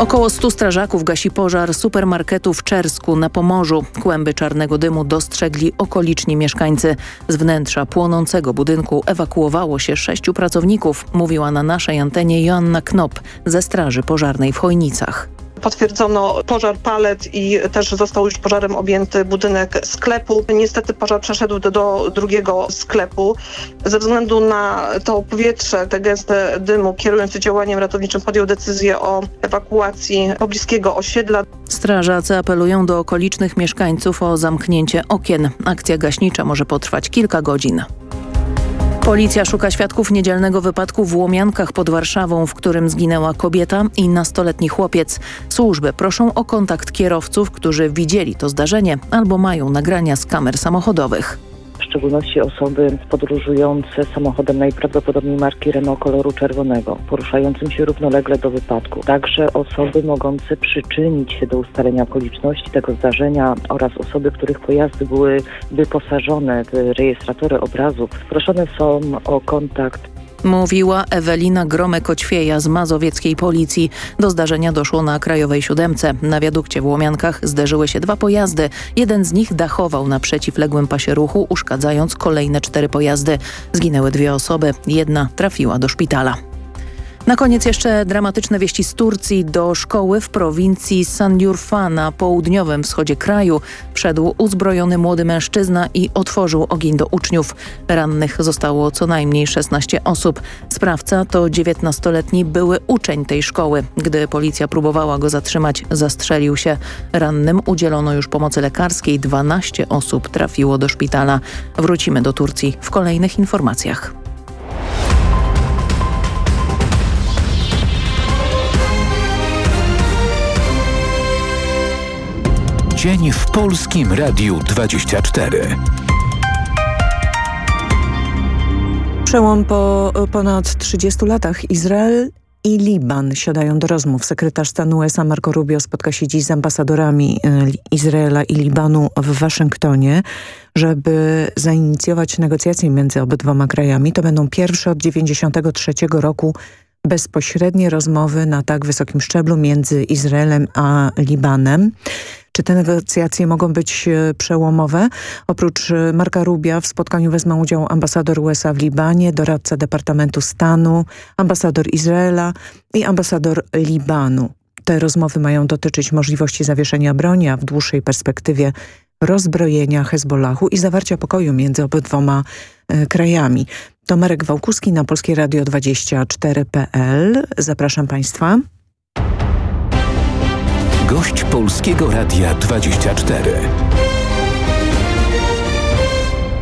Około 100 strażaków gasi pożar supermarketu w Czersku na Pomorzu. Kłęby czarnego dymu dostrzegli okoliczni mieszkańcy. Z wnętrza płonącego budynku ewakuowało się sześciu pracowników, mówiła na naszej antenie Joanna Knop ze Straży Pożarnej w Chojnicach. Potwierdzono pożar palet i też został już pożarem objęty budynek sklepu. Niestety pożar przeszedł do, do drugiego sklepu. Ze względu na to powietrze, te gęste dymu, kierujący działaniem ratowniczym podjął decyzję o ewakuacji pobliskiego osiedla. Strażacy apelują do okolicznych mieszkańców o zamknięcie okien. Akcja gaśnicza może potrwać kilka godzin. Policja szuka świadków niedzielnego wypadku w Łomiankach pod Warszawą, w którym zginęła kobieta i nastoletni chłopiec. Służby proszą o kontakt kierowców, którzy widzieli to zdarzenie albo mają nagrania z kamer samochodowych. W szczególności osoby podróżujące samochodem najprawdopodobniej marki Renault koloru czerwonego, poruszającym się równolegle do wypadku. Także osoby mogące przyczynić się do ustalenia okoliczności tego zdarzenia oraz osoby, których pojazdy były wyposażone w rejestratory obrazów. Proszone są o kontakt Mówiła Ewelina Gromek-Oćwieja z mazowieckiej policji. Do zdarzenia doszło na Krajowej Siódemce. Na wiadukcie w Łomiankach zderzyły się dwa pojazdy. Jeden z nich dachował na przeciwległym pasie ruchu, uszkadzając kolejne cztery pojazdy. Zginęły dwie osoby, jedna trafiła do szpitala. Na koniec jeszcze dramatyczne wieści z Turcji. Do szkoły w prowincji Sanliurfa na południowym wschodzie kraju wszedł uzbrojony młody mężczyzna i otworzył ogień do uczniów. Rannych zostało co najmniej 16 osób. Sprawca to 19-letni były uczeń tej szkoły. Gdy policja próbowała go zatrzymać, zastrzelił się. Rannym udzielono już pomocy lekarskiej. 12 osób trafiło do szpitala. Wrócimy do Turcji w kolejnych informacjach. Dzień w Polskim Radiu 24. Przełom po ponad 30 latach. Izrael i Liban siadają do rozmów. Sekretarz stanu USA Marco Rubio spotka się dziś z ambasadorami e, Izraela i Libanu w Waszyngtonie, żeby zainicjować negocjacje między obydwoma krajami. To będą pierwsze od 1993 roku bezpośrednie rozmowy na tak wysokim szczeblu między Izraelem a Libanem. Czy te negocjacje mogą być e, przełomowe? Oprócz e, Marka Rubia w spotkaniu wezmą udział ambasador USA w Libanie, doradca Departamentu Stanu, ambasador Izraela i ambasador Libanu. Te rozmowy mają dotyczyć możliwości zawieszenia broni, a w dłuższej perspektywie rozbrojenia Hezbollahu i zawarcia pokoju między obydwoma e, krajami. To Marek Wałkuski na Polskie Radio 24.pl. Zapraszam Państwa. Gość Polskiego Radia 24.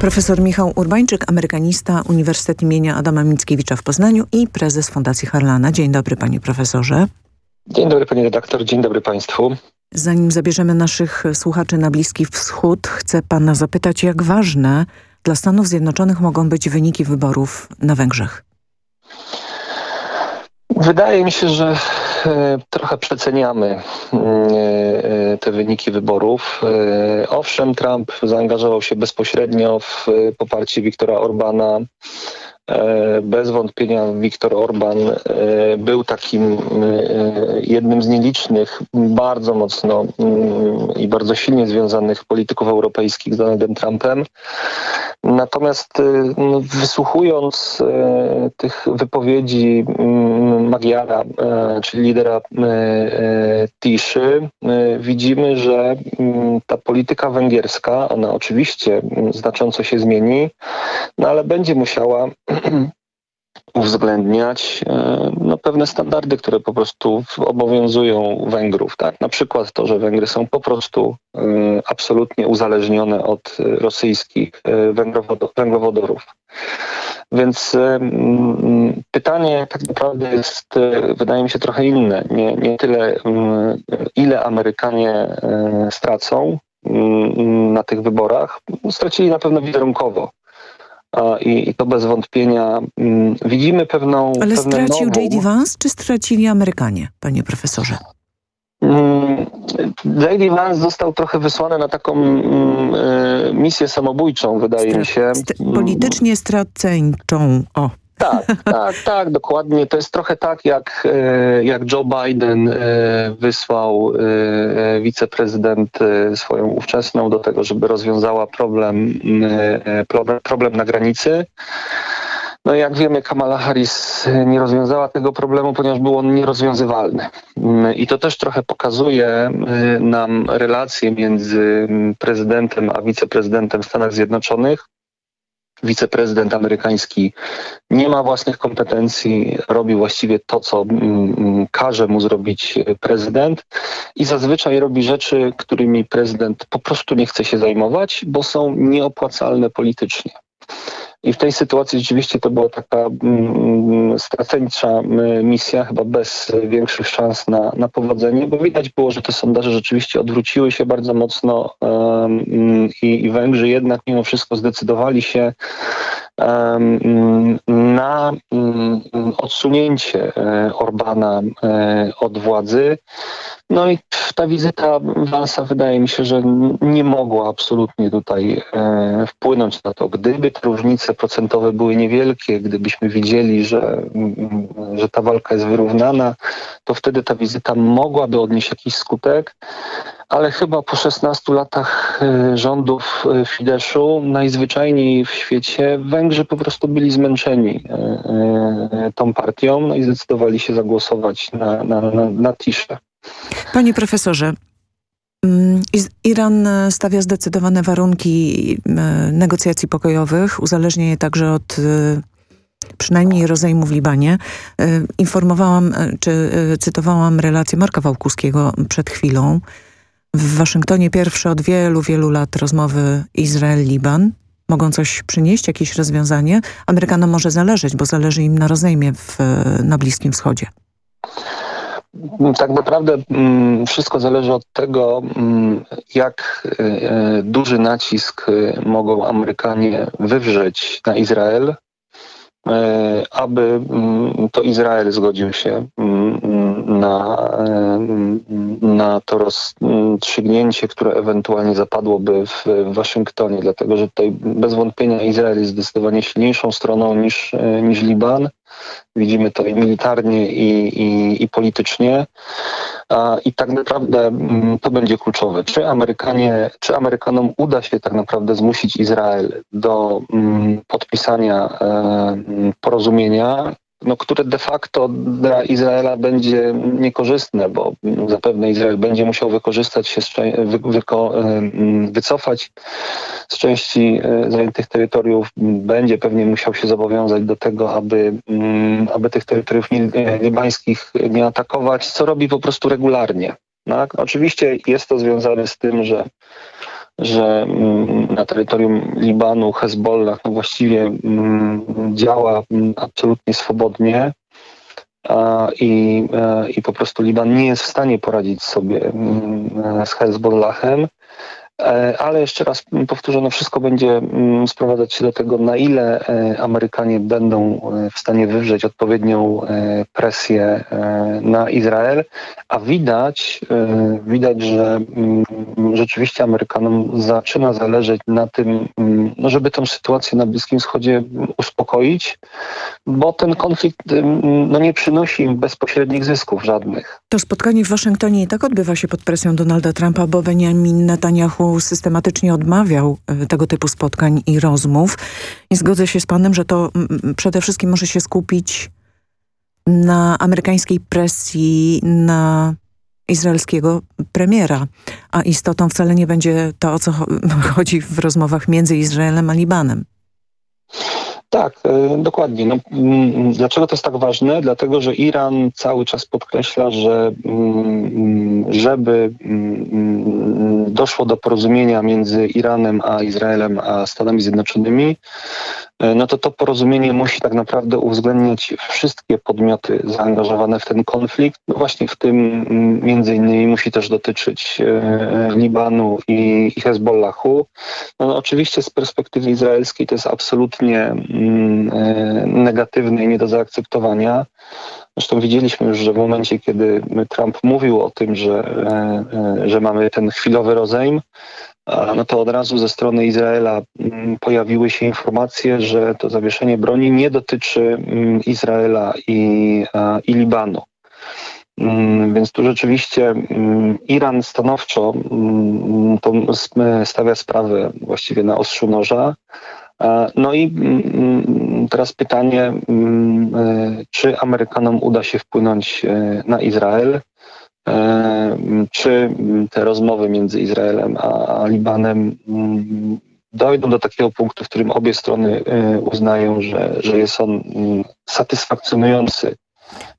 Profesor Michał Urbańczyk, amerykanista, Uniwersytet imienia Adama Mickiewicza w Poznaniu i prezes Fundacji Harlana. Dzień dobry panie profesorze. Dzień dobry panie redaktor, dzień dobry państwu. Zanim zabierzemy naszych słuchaczy na Bliski Wschód, chcę pana zapytać, jak ważne dla Stanów Zjednoczonych mogą być wyniki wyborów na Węgrzech? Wydaje mi się, że e, trochę przeceniamy mm, e, e, te wyniki wyborów. Owszem, Trump zaangażował się bezpośrednio w poparcie Viktora Orbana E, bez wątpienia Viktor Orban e, był takim e, jednym z nielicznych, bardzo mocno mm, i bardzo silnie związanych polityków europejskich z Donaldem Trumpem. Natomiast no, wysłuchując tych wypowiedzi mm, Magiara, czyli lidera Tiszy, widzimy, że mm, ta polityka węgierska, ona oczywiście znacząco się zmieni, no ale będzie musiała *clears throat* uwzględniać e, no, pewne standardy, które po prostu obowiązują Węgrów. Tak? Na przykład to, że Węgry są po prostu y, absolutnie uzależnione od rosyjskich y, węglowodorów. Więc pytanie tak naprawdę jest, wydaje mi się, trochę inne. Nie, nie tyle, ile Amerykanie stracą na tych wyborach. Stracili na pewno wizerunkowo i, i to bez wątpienia mm, widzimy pewną... Ale stracił nową... J.D. Vance, czy stracili Amerykanie, panie profesorze? Mm, J.D. Vance został trochę wysłany na taką mm, e, misję samobójczą, wydaje Stra mi się. St politycznie straceńczą, o. Tak, tak, tak, dokładnie. To jest trochę tak, jak, e, jak Joe Biden e, wysłał e, wiceprezydent swoją ówczesną do tego, żeby rozwiązała problem, problem, problem na granicy. No jak wiemy, Kamala Harris nie rozwiązała tego problemu, ponieważ był on nierozwiązywalny. I to też trochę pokazuje nam relacje między prezydentem a wiceprezydentem Stanów Zjednoczonych wiceprezydent amerykański nie ma własnych kompetencji, robi właściwie to, co mm, mm, każe mu zrobić prezydent i zazwyczaj robi rzeczy, którymi prezydent po prostu nie chce się zajmować, bo są nieopłacalne politycznie. I w tej sytuacji rzeczywiście to była taka mm, straceńcza misja, chyba bez większych szans na, na powodzenie, bo widać było, że te sondaże rzeczywiście odwróciły się bardzo mocno um, i, i Węgrzy jednak mimo wszystko zdecydowali się na odsunięcie e, Orbana e, od władzy. No i ta wizyta Wansa wydaje mi się, że nie mogła absolutnie tutaj e, wpłynąć na to. Gdyby te różnice procentowe były niewielkie, gdybyśmy widzieli, że, że ta walka jest wyrównana, to wtedy ta wizyta mogłaby odnieść jakiś skutek. Ale chyba po 16 latach e, rządów e, Fideszu najzwyczajniej w świecie Węgrzy po prostu byli zmęczeni e, tą partią no i zdecydowali się zagłosować na, na, na, na Tisze. Panie profesorze, mm, Iran stawia zdecydowane warunki negocjacji pokojowych, uzależnia je także od przynajmniej rozejmu w Libanie. Informowałam, czy cytowałam relację Marka Wałkuskiego przed chwilą. W Waszyngtonie pierwsze od wielu, wielu lat rozmowy Izrael-Liban mogą coś przynieść, jakieś rozwiązanie. Amerykanom może zależeć, bo zależy im na rozejmie w, na Bliskim Wschodzie. Tak naprawdę mm, wszystko zależy od tego, mm, jak e, duży nacisk e, mogą Amerykanie wywrzeć na Izrael, e, aby mm, to Izrael zgodził się na, na to rozstrzygnięcie, które ewentualnie zapadłoby w Waszyngtonie, dlatego że tutaj bez wątpienia Izrael jest zdecydowanie silniejszą stroną niż, niż Liban. Widzimy to i militarnie, i, i, i politycznie. I tak naprawdę mm, to będzie kluczowe. Czy Amerykanie, czy Amerykanom uda się tak naprawdę zmusić Izrael do mm, podpisania e, porozumienia, no, które de facto dla Izraela będzie niekorzystne, bo zapewne Izrael będzie musiał wykorzystać się, wy, wyko, wycofać z części e, zajętych terytoriów, będzie pewnie musiał się zobowiązać do tego, aby, aby tych terytoriów libańskich nie atakować, co robi po prostu regularnie. Tak? Oczywiście jest to związane z tym, że że mm, na terytorium Libanu Hezbollah no właściwie mm, działa mm, absolutnie swobodnie i, e, i po prostu Liban nie jest w stanie poradzić sobie z Hezbollahem. E, ale jeszcze raz powtórzę, no wszystko będzie mm, sprowadzać się do tego, na ile e, Amerykanie będą e, w stanie wywrzeć odpowiednią presję na Izrael, a widać, widać, że mm, rzeczywiście Amerykanom zaczyna zależeć na tym, mm, no żeby tę sytuację na Bliskim Wschodzie uspokoić, bo ten konflikt no nie przynosi im bezpośrednich zysków żadnych. To spotkanie w Waszyngtonie i tak odbywa się pod presją Donalda Trumpa, bo Benjamin Netanyahu systematycznie odmawiał e, tego typu spotkań i rozmów. I zgodzę się z panem, że to przede wszystkim może się skupić na amerykańskiej presji na izraelskiego premiera, a istotą wcale nie będzie to, o co *laughs* chodzi w rozmowach między Izraelem a Libanem. Tak, e, dokładnie. No, mm, dlaczego to jest tak ważne? Dlatego, że Iran cały czas podkreśla, że mm, żeby mm, doszło do porozumienia między Iranem a Izraelem a Stanami Zjednoczonymi, E, no to to porozumienie musi tak naprawdę uwzględniać wszystkie podmioty zaangażowane w ten konflikt. No właśnie w tym między innymi musi też dotyczyć e, Libanu i, Hezbollahu. No, no, oczywiście z perspektywy izraelskiej to jest absolutnie negatywne i nie do zaakceptowania. Zresztą widzieliśmy już, że w momencie, kiedy Trump mówił o tym, że, że mamy ten chwilowy rozejm, no to od razu ze strony Izraela mm, pojawiły się informacje, że to zawieszenie broni nie dotyczy mm, Izraela i, i Libanu. Mm, więc tu rzeczywiście Iran stanowczo stawia sprawę właściwie na ostrzu noża. No i teraz pytanie, czy Amerykanom uda się wpłynąć e, na Izrael? E, czy te rozmowy między Izraelem a Libanem mm, dojdą do takiego punktu, w którym obie strony e, uznają, że, że jest on mm, satysfakcjonujący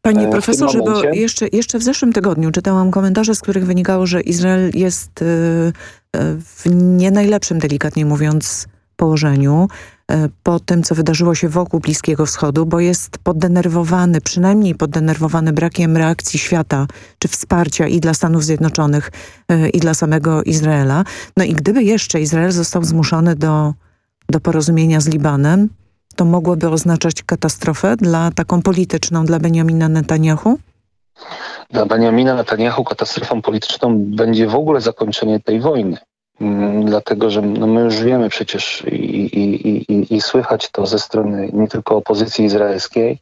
Panie e, profesorze, bo jeszcze, jeszcze w zeszłym tygodniu czytałam komentarze, z których wynikało, że Izrael jest w nie najlepszym, delikatnie mówiąc, położeniu. E, po tym, co wydarzyło się wokół Bliskiego Wschodu, bo jest poddenerwowany, przynajmniej poddenerwowany brakiem reakcji świata, czy wsparcia i dla Stanów Zjednoczonych, e, i dla samego Izraela. No i gdyby jeszcze Izrael został zmuszony do, do porozumienia z Libanem, to mogłoby oznaczać katastrofę dla taką polityczną dla Benjamina Netanyahu? Dla Benjamina Netanyahu katastrofą polityczną będzie w ogóle zakończenie tej wojny. Mm, dlatego że no my już wiemy przecież i, i, i, i słychać to ze strony nie tylko opozycji izraelskiej,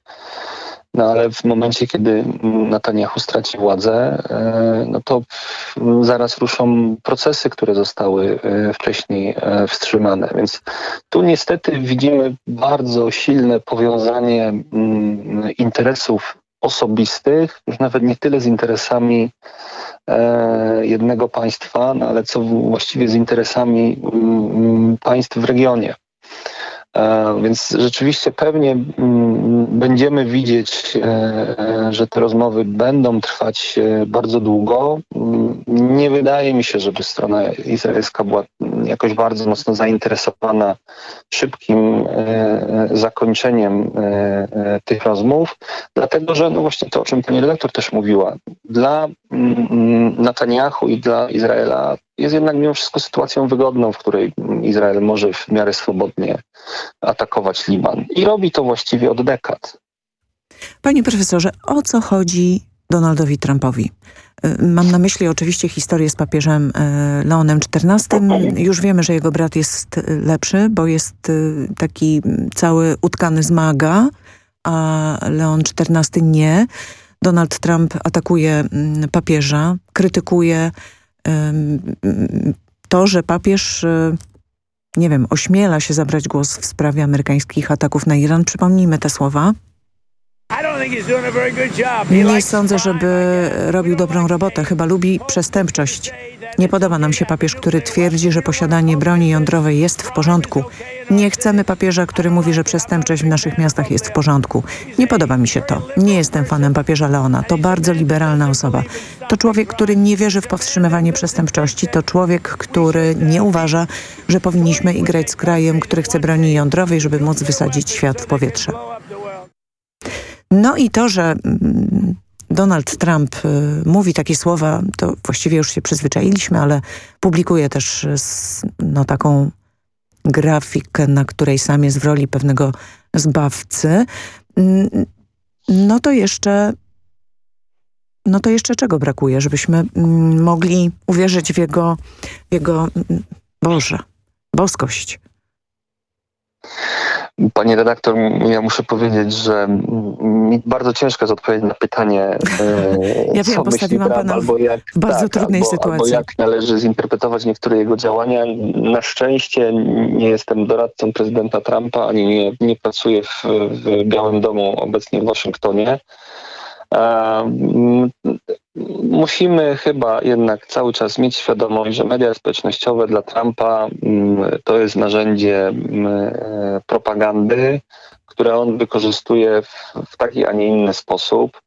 no ale w momencie, kiedy Netanyahu straci władzę, e, no to zaraz ruszą procesy, które zostały e, wcześniej e, wstrzymane. Więc tu niestety widzimy bardzo silne powiązanie mm, interesów osobistych, już nawet nie tyle z interesami jednego państwa, no ale co właściwie z interesami mm, państw w regionie. E, więc rzeczywiście pewnie mm, będziemy widzieć, e, że te rozmowy będą trwać bardzo długo. Mm, nie wydaje mi się, żeby strona izraelska była jakoś bardzo mocno zainteresowana szybkim zakończeniem tych rozmów, dlatego że no właśnie to, o czym pani redaktor też mówiła, dla mm, Netanyahu i dla Izraela jest jednak mimo wszystko sytuacją wygodną, w której Izrael może w miarę swobodnie atakować Liban. I robi to właściwie od dekad. Panie profesorze, o co chodzi Donaldowi Trumpowi? Y, mam na myśli oczywiście historię z papieżem y, Leonem XIV. Już wiemy, że jego brat jest y, lepszy, bo jest taki cały utkany z maga, a Leon XIV nie. Donald Trump atakuje papieża, krytykuje to, że papież nie wiem, ośmiela się zabrać głos w sprawie amerykańskich ataków na Iran. Przypomnijmy te słowa. Nie sądzę, żeby robił dobrą robotę. Chyba lubi przestępczość. Nie podoba nam się papież, który twierdzi, że posiadanie broni jądrowej jest w porządku. Nie chcemy papieża, który mówi, że przestępczość w naszych miastach jest w porządku. Nie podoba mi się to. Nie jestem fanem papieża Leona. To bardzo liberalna osoba. To człowiek, który nie wierzy w powstrzymywanie przestępczości. To człowiek, który nie uważa, że powinniśmy igrać z krajem, który chce broni jądrowej, żeby móc wysadzić świat w powietrze. No i to, że mm, Donald Trump y, mówi takie słowa, to właściwie już się przyzwyczailiśmy, ale publikuje też no, taką grafikę, na której sam jest w roli pewnego zbawcy. Mm, no to jeszcze no to jeszcze czego brakuje, żebyśmy mm, mogli uwierzyć w jego, w jego Boże, boskość. Panie redaktor, ja muszę powiedzieć, że mi bardzo ciężko jest odpowiedzieć na pytanie, e, *laughs* ja wiem, postawiłam pana albo jak, w bardzo tak, trudnej albo, sytuacji. Albo jak należy zinterpretować niektóre jego działania. Na szczęście nie jestem doradcą prezydenta Trumpa, ani nie, nie pracuję w, w Białym Domu obecnie w Waszyngtonie. Musimy chyba jednak cały czas mieć świadomość, że media społecznościowe dla Trumpa mm, to jest narzędzie mm, e, propagandy, które on wykorzystuje w, taki, a nie inny sposób.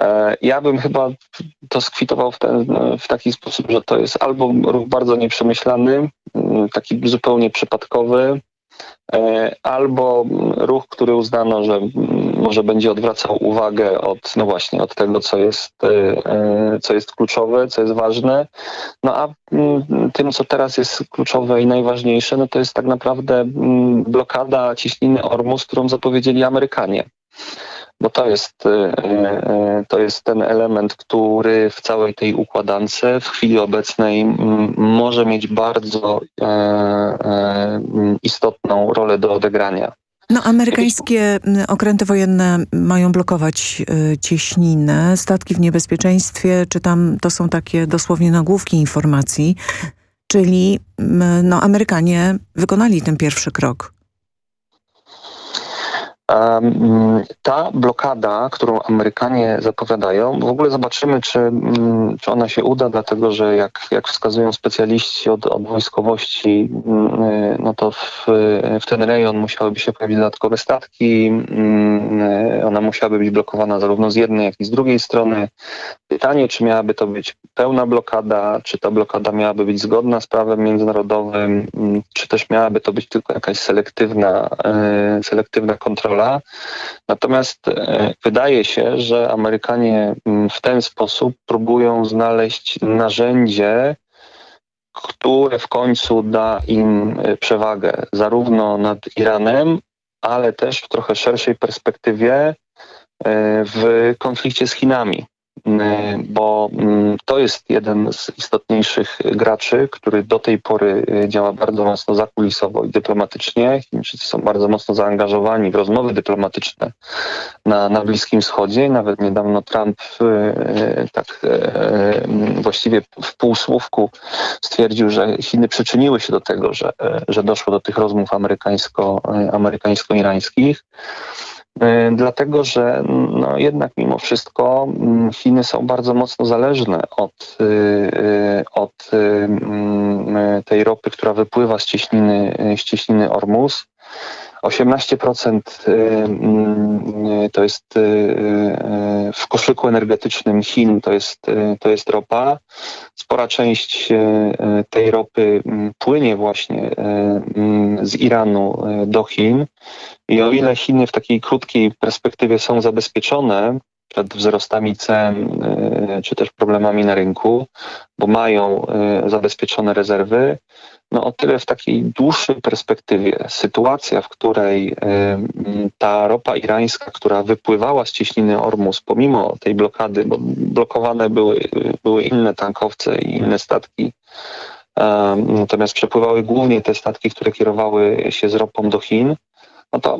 E, ja bym chyba to skwitował w, ten, w taki sposób, że to jest albo ruch bardzo nieprzemyślany, mm, taki zupełnie przypadkowy, E, albo ruch, który uznano, że może będzie odwracał uwagę od, no właśnie, od tego, co jest, e, co jest kluczowe, co jest ważne. No a tym, co teraz jest kluczowe i najważniejsze, no to jest tak naprawdę blokada ciśniny Ormus, którą zapowiedzieli Amerykanie bo to jest, e, to jest ten element, który w całej tej układance w chwili obecnej może mieć bardzo istotną rolę do odegrania. No, amerykańskie okręty wojenne mają blokować cieśninę, statki w niebezpieczeństwie, czy tam to są takie dosłownie nagłówki informacji, czyli no, Amerykanie wykonali ten pierwszy krok. Ta blokada, którą Amerykanie zapowiadają, w ogóle zobaczymy, czy, mm, czy ona się uda, dlatego że jak, jak wskazują specjaliści od, od wojskowości, mm, y, no to w, w ten rejon musiałyby się pojawić dodatkowe statki, mm, y, ona musiałaby być blokowana zarówno z jednej, jak i z drugiej strony. Pytanie, czy miałaby to być pełna blokada, czy ta blokada miałaby być zgodna z prawem międzynarodowym, czy też miałaby to być tylko jakaś selektywna, y, selektywna kontrola Natomiast e, wydaje się, że Amerykanie mm, w ten sposób próbują znaleźć narzędzie, które w końcu da im e, przewagę zarówno nad Iranem, ale też w trochę szerszej perspektywie e, w konflikcie z Chinami. Y, bo mm, to jest jeden z istotniejszych graczy, który do tej pory y, działa bardzo mocno zakulisowo i dyplomatycznie. Chińczycy są bardzo mocno zaangażowani w rozmowy dyplomatyczne na, na Bliskim Wschodzie. Nawet niedawno Trump y, tak właściwie w półsłówku stwierdził, że Chiny przyczyniły się do tego, że, że doszło do tych rozmów amerykańsko, amerykańsko-irańskich. E, dlatego że no, jednak mimo wszystko mm, Chiny są bardzo mocno zależne od, y, y, od y, mm, tej ropy, która wypływa z cieśniny, z cieśniny Ormus. 18% to jest w koszyku energetycznym Chin to jest, to jest ropa. Spora część tej ropy płynie właśnie z Iranu do Chin. I o ile Chiny w takiej krótkiej perspektywie są zabezpieczone przed wzrostami cen czy też problemami na rynku, bo mają zabezpieczone rezerwy, no o tyle w takiej dłuższej perspektywie sytuacja, w której ta ropa irańska, która wypływała z cieśniny Ormus, pomimo tej blokady, bo blokowane były, były inne tankowce i inne statki, natomiast przepływały głównie te statki, które kierowały się z ropą do Chin, no to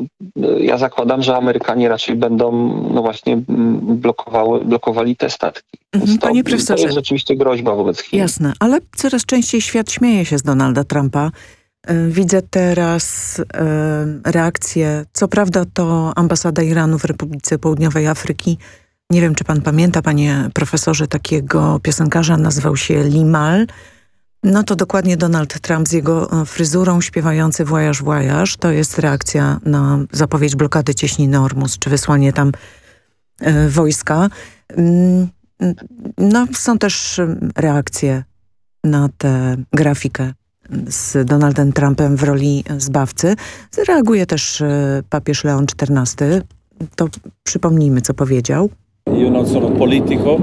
ja zakładam, że Amerykanie raczej będą no właśnie blokowały, blokowali te statki. Mhm, to, Panie profesorze. To jest rzeczywiście groźba wobec Chin. Jasne, ale coraz częściej świat śmieje się z Donalda Trumpa. Widzę teraz reakcję, co prawda to ambasada Iranu w Republice Południowej Afryki. Nie wiem, czy pan pamięta, panie profesorze, takiego piosenkarza, nazywał się Limal. No to dokładnie Donald Trump z jego fryzurą śpiewający Voyage Voyage. To jest reakcja na zapowiedź blokady cieśniny Ormus, czy wysłanie tam e, wojska. No są też reakcje na tę grafikę z Donaldem Trumpem w roli zbawcy. Zareaguje też papież Leon XIV. To przypomnijmy, co powiedział. Io non sono politico,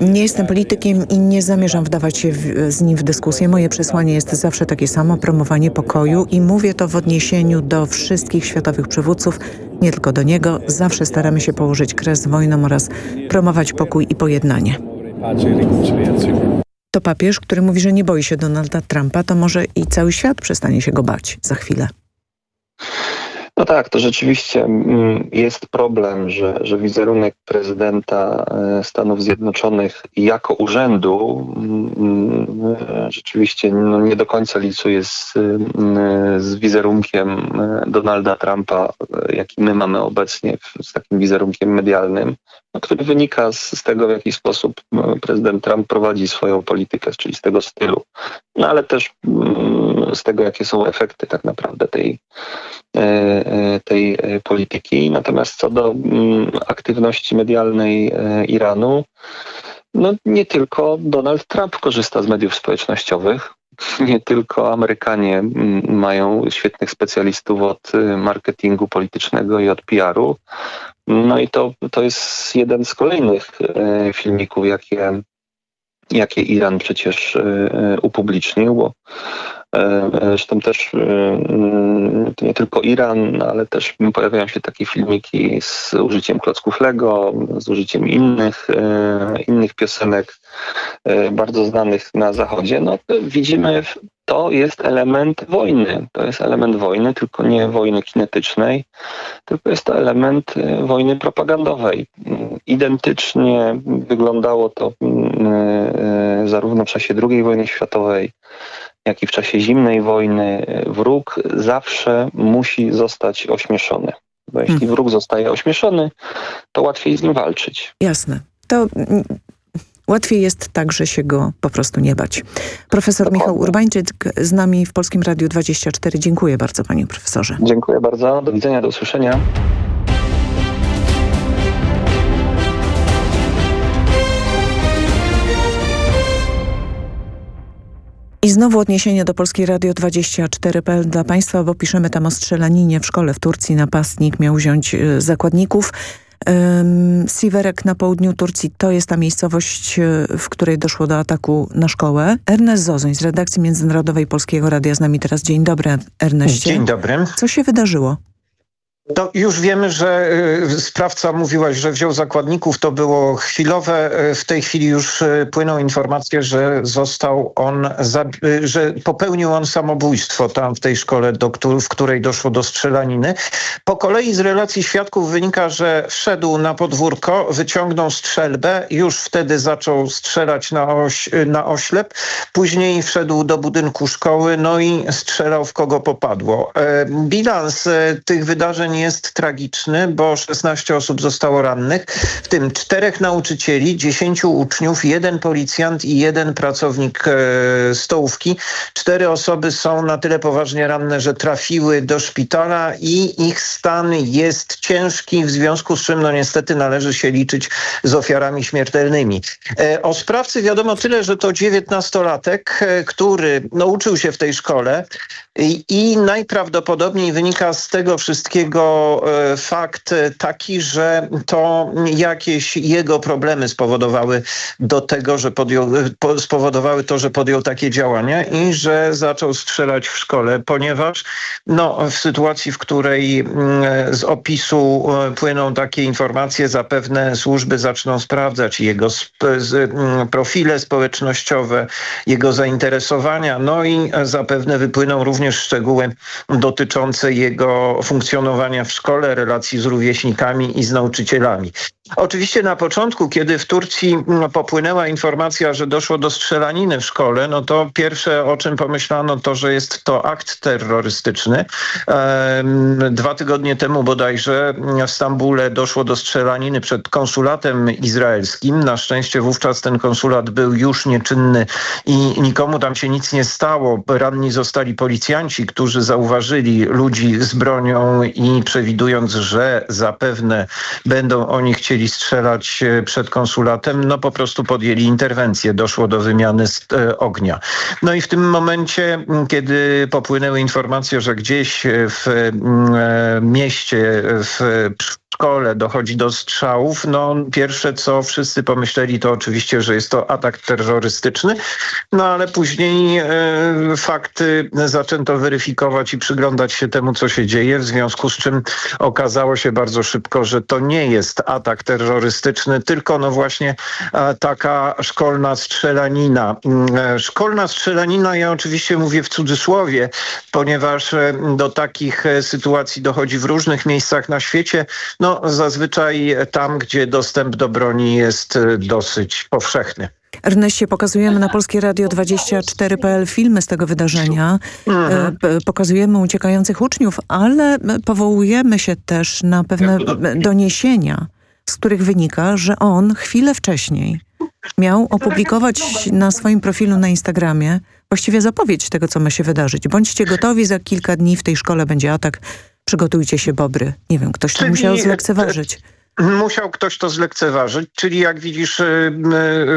nie jestem politykiem i nie zamierzam wdawać się w, z nim w dyskusję. Moje przesłanie jest zawsze takie samo, promowanie pokoju i mówię to w odniesieniu do wszystkich światowych przywódców, nie tylko do niego. Zawsze staramy się położyć kres wojnom oraz promować pokój i pojednanie. To papież, który mówi, że nie boi się Donalda Trumpa, to może i cały świat przestanie się go bać za chwilę. No tak, to rzeczywiście mm, jest problem, że, że wizerunek prezydenta e, Stanów Zjednoczonych jako urzędu mm, e, rzeczywiście no nie do końca licuje z, mm, z wizerunkiem e, Donalda Trumpa, jaki my mamy obecnie, z takim wizerunkiem medialnym, no, który wynika z, z tego, w jaki sposób prezydent Trump prowadzi swoją politykę, czyli z tego stylu, no ale też z tego, jakie są efekty tak naprawdę tej E, tej e, polityki. Natomiast co do mm, aktywności medialnej e, Iranu, no nie tylko Donald Trump korzysta z mediów społecznościowych. *laughs* Nie tylko Amerykanie mm, mają świetnych specjalistów od marketingu politycznego i od PR-u. No i to, to jest jeden z kolejnych filmików, jakie, jakie Iran przecież upublicznił, bo E, zresztą też e, mm, nie tylko Iran, ale też pojawiają się takie filmiki z użyciem klocków Lego, z użyciem innych, e, innych piosenek bardzo znanych na Zachodzie. No, widzimy, to jest element wojny. To jest element wojny, tylko nie wojny kinetycznej, tylko jest to element wojny propagandowej. Identycznie wyglądało to mm, zarówno w czasie II wojny światowej, jak i w czasie zimnej wojny wróg zawsze musi zostać ośmieszony. Bo jeśli hmm. wróg zostaje ośmieszony, to łatwiej z nim walczyć. Jasne. To łatwiej jest także się go po prostu nie bać. Profesor. Michał Urbańczyk z nami w Polskim Radiu 24. Dziękuję bardzo panie profesorze. Dziękuję bardzo. Do widzenia, do usłyszenia. I znowu odniesienie do Polskiej Radio 24.pl dla Państwa, bo piszemy tam o strzelaninie w szkole w Turcji. Napastnik miał wziąć y, zakładników. Siverek na południu Turcji to jest ta miejscowość, y, w której doszło do ataku na szkołę. Ernest Zozoń z redakcji Międzynarodowej Polskiego Radia z nami teraz. Dzień dobry Erneście. Dzień dobry. Co się wydarzyło? Już wiemy, że y, sprawca mówiłaś, że wziął zakładników, to było chwilowe. Y, w tej chwili już y, płyną informacje, że został on, że popełnił on samobójstwo tam w tej szkole, do, w której doszło do strzelaniny. Po kolei z relacji świadków wynika, że wszedł na podwórko, wyciągnął strzelbę, już wtedy zaczął strzelać na, oś, na oślep. Później wszedł do budynku szkoły, no i strzelał w kogo popadło. E, bilans tych wydarzeń jest tragiczny, bo 16 osób zostało rannych, w tym czterech nauczycieli, 10 uczniów, jeden policjant i jeden pracownik e, stołówki. Cztery osoby są na tyle poważnie ranne, że trafiły do szpitala i ich stan jest ciężki, w związku z czym no niestety należy się liczyć z ofiarami śmiertelnymi. E, o sprawcy wiadomo tyle, że to 19-latek, e, który no, uczył się w tej szkole i, najprawdopodobniej wynika z tego wszystkiego e, fakt taki, że to jakieś jego problemy spowodowały do tego, że podjął, po, spowodowały to, że podjął takie działania i że zaczął strzelać w szkole, ponieważ no, w sytuacji, w której mm, z opisu e, płyną takie informacje, zapewne służby zaczną sprawdzać jego sp- mm, profile społecznościowe, jego zainteresowania, no i zapewne wypłyną również szczegóły dotyczące jego funkcjonowania w szkole, relacji z rówieśnikami i z nauczycielami. Oczywiście na początku, kiedy w Turcji mm, popłynęła informacja, że doszło do strzelaniny w szkole, no to pierwsze o czym pomyślano to, że jest to akt terrorystyczny. Dwa tygodnie temu bodajże w Stambule doszło do strzelaniny przed konsulatem izraelskim. Na szczęście wówczas ten konsulat był już nieczynny i nikomu tam się nic nie stało. Ranni zostali policjanci, którzy zauważyli ludzi z bronią i przewidując, że zapewne będą oni chcieli strzelać e, przed konsulatem, no po prostu podjęli interwencję. Doszło do wymiany e, ognia. No i w tym momencie, kiedy popłynęły informacje, że gdzieś w mieście, w szkole dochodzi do strzałów, no pierwsze co wszyscy pomyśleli to oczywiście, że jest to atak terrorystyczny, no ale później e, fakty zaczęto weryfikować i przyglądać się temu, co się dzieje, w związku z czym okazało się bardzo szybko, że to nie jest atak terrorystyczny, tylko no właśnie e, taka szkolna strzelanina. Mm, e, szkolna strzelanina, ja oczywiście mówię w cudzysłowie, ponieważ e, do takich e, sytuacji dochodzi w różnych miejscach na świecie. No zazwyczaj tam, gdzie dostęp do broni jest e, dosyć powszechny. Erneście, pokazujemy na Polskie Radio 24.pl filmy z tego wydarzenia. Mhm. Pokazujemy uciekających uczniów, ale powołujemy się też na pewne doniesienia, z których wynika, że on chwilę wcześniej miał opublikować na swoim profilu na Instagramie właściwie zapowiedź tego, co ma się wydarzyć. Bądźcie gotowi, za kilka dni w tej szkole będzie atak przygotujcie się bobry. Nie wiem, ktoś to Czyli musiał zlekceważyć. Musiał ktoś to zlekceważyć, czyli jak widzisz, y,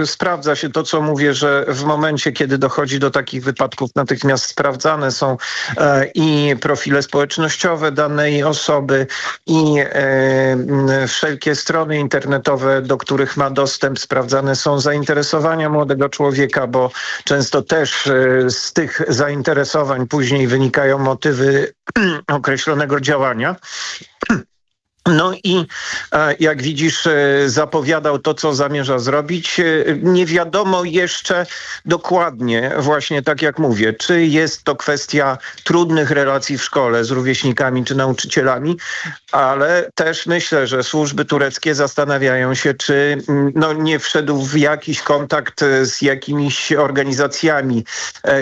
y, sprawdza się to, co mówię, że w momencie, kiedy dochodzi do takich wypadków, natychmiast sprawdzane są e, i profile społecznościowe danej osoby i e, wszelkie strony internetowe, do których ma dostęp, sprawdzane są zainteresowania młodego człowieka, bo często też e, z tych zainteresowań później wynikają motywy *clears throat* określonego działania. No i e, jak widzisz, e, zapowiadał to, co zamierza zrobić. E, nie wiadomo jeszcze dokładnie, właśnie tak jak mówię, czy jest to kwestia trudnych relacji w szkole z rówieśnikami czy nauczycielami, ale też myślę, że służby tureckie zastanawiają się, czy mm, no, nie wszedł w jakiś kontakt z jakimiś organizacjami,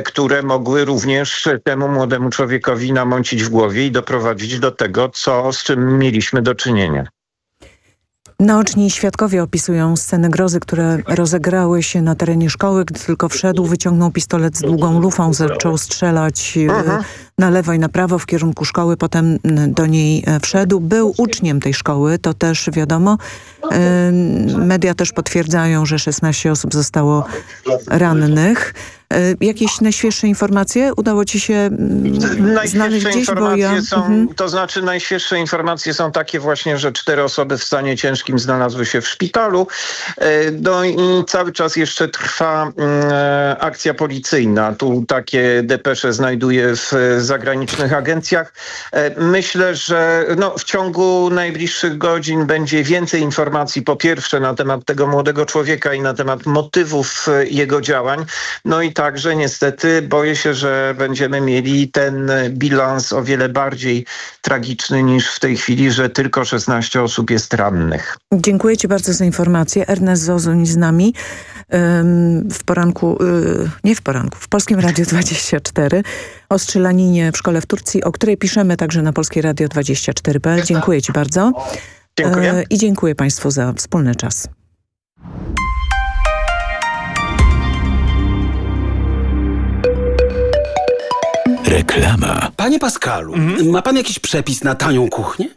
które mogły również temu młodemu człowiekowi namącić w głowie i doprowadzić do tego, co z czym mieliśmy do czynienia. Naoczni świadkowie opisują sceny grozy, które rozegrały się na terenie szkoły. Gdy tylko wszedł, wyciągnął pistolet z długą lufą, zaczął strzelać e, Aha. Na lewo i na prawo w kierunku szkoły, potem do niej e, wszedł. Był uczniem tej szkoły, to też wiadomo. E, media też potwierdzają, że 16 osób zostało rannych. E, jakieś najświeższe informacje udało ci się znaleźć gdzieś? Informacje ja... są, mhm. To znaczy najświeższe informacje są takie właśnie, że cztery osoby w stanie ciężkim znalazły się w szpitalu. No i cały czas jeszcze trwa mm, akcja policyjna. Tu takie depesze znajduję w zagranicznych agencjach. Myślę, że no, w ciągu najbliższych godzin będzie więcej informacji po pierwsze na temat tego młodego człowieka i na temat motywów jego działań. No i także niestety boję się, że będziemy mieli ten bilans o wiele bardziej tragiczny niż w tej chwili, że tylko 16 osób jest rannych. Dziękuję Ci bardzo za informację. Ernest Zozuń z nami w poranku, y, nie w poranku, w Polskim Radiu 24 o strzelaninie W szkole w Turcji, o której piszemy także na Polskie Radio 24.pl. Dziękuję Ci bardzo. Dziękuję. E, I dziękuję Państwu za wspólny czas. Reklama. Panie Pascalu, ma pan jakiś przepis na tanią kuchnię?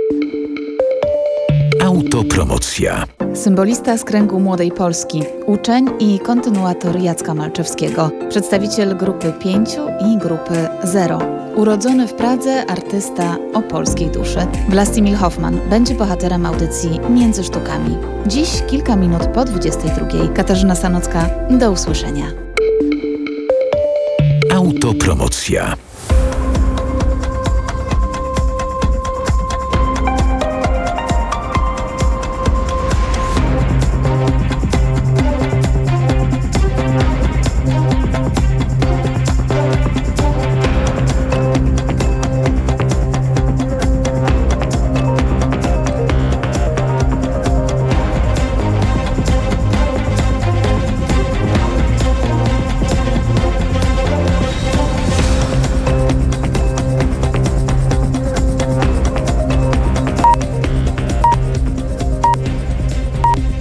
Autopromocja. Symbolista z kręgu Młodej Polski, uczeń i kontynuator Jacka Malczewskiego, przedstawiciel grupy pięciu i grupy zero. Urodzony w Pradze artysta o polskiej duszy. Vlastimil Hoffman będzie bohaterem audycji Między Sztukami. Dziś kilka minut po 22. Katarzyna Sanocka, do usłyszenia. Autopromocja.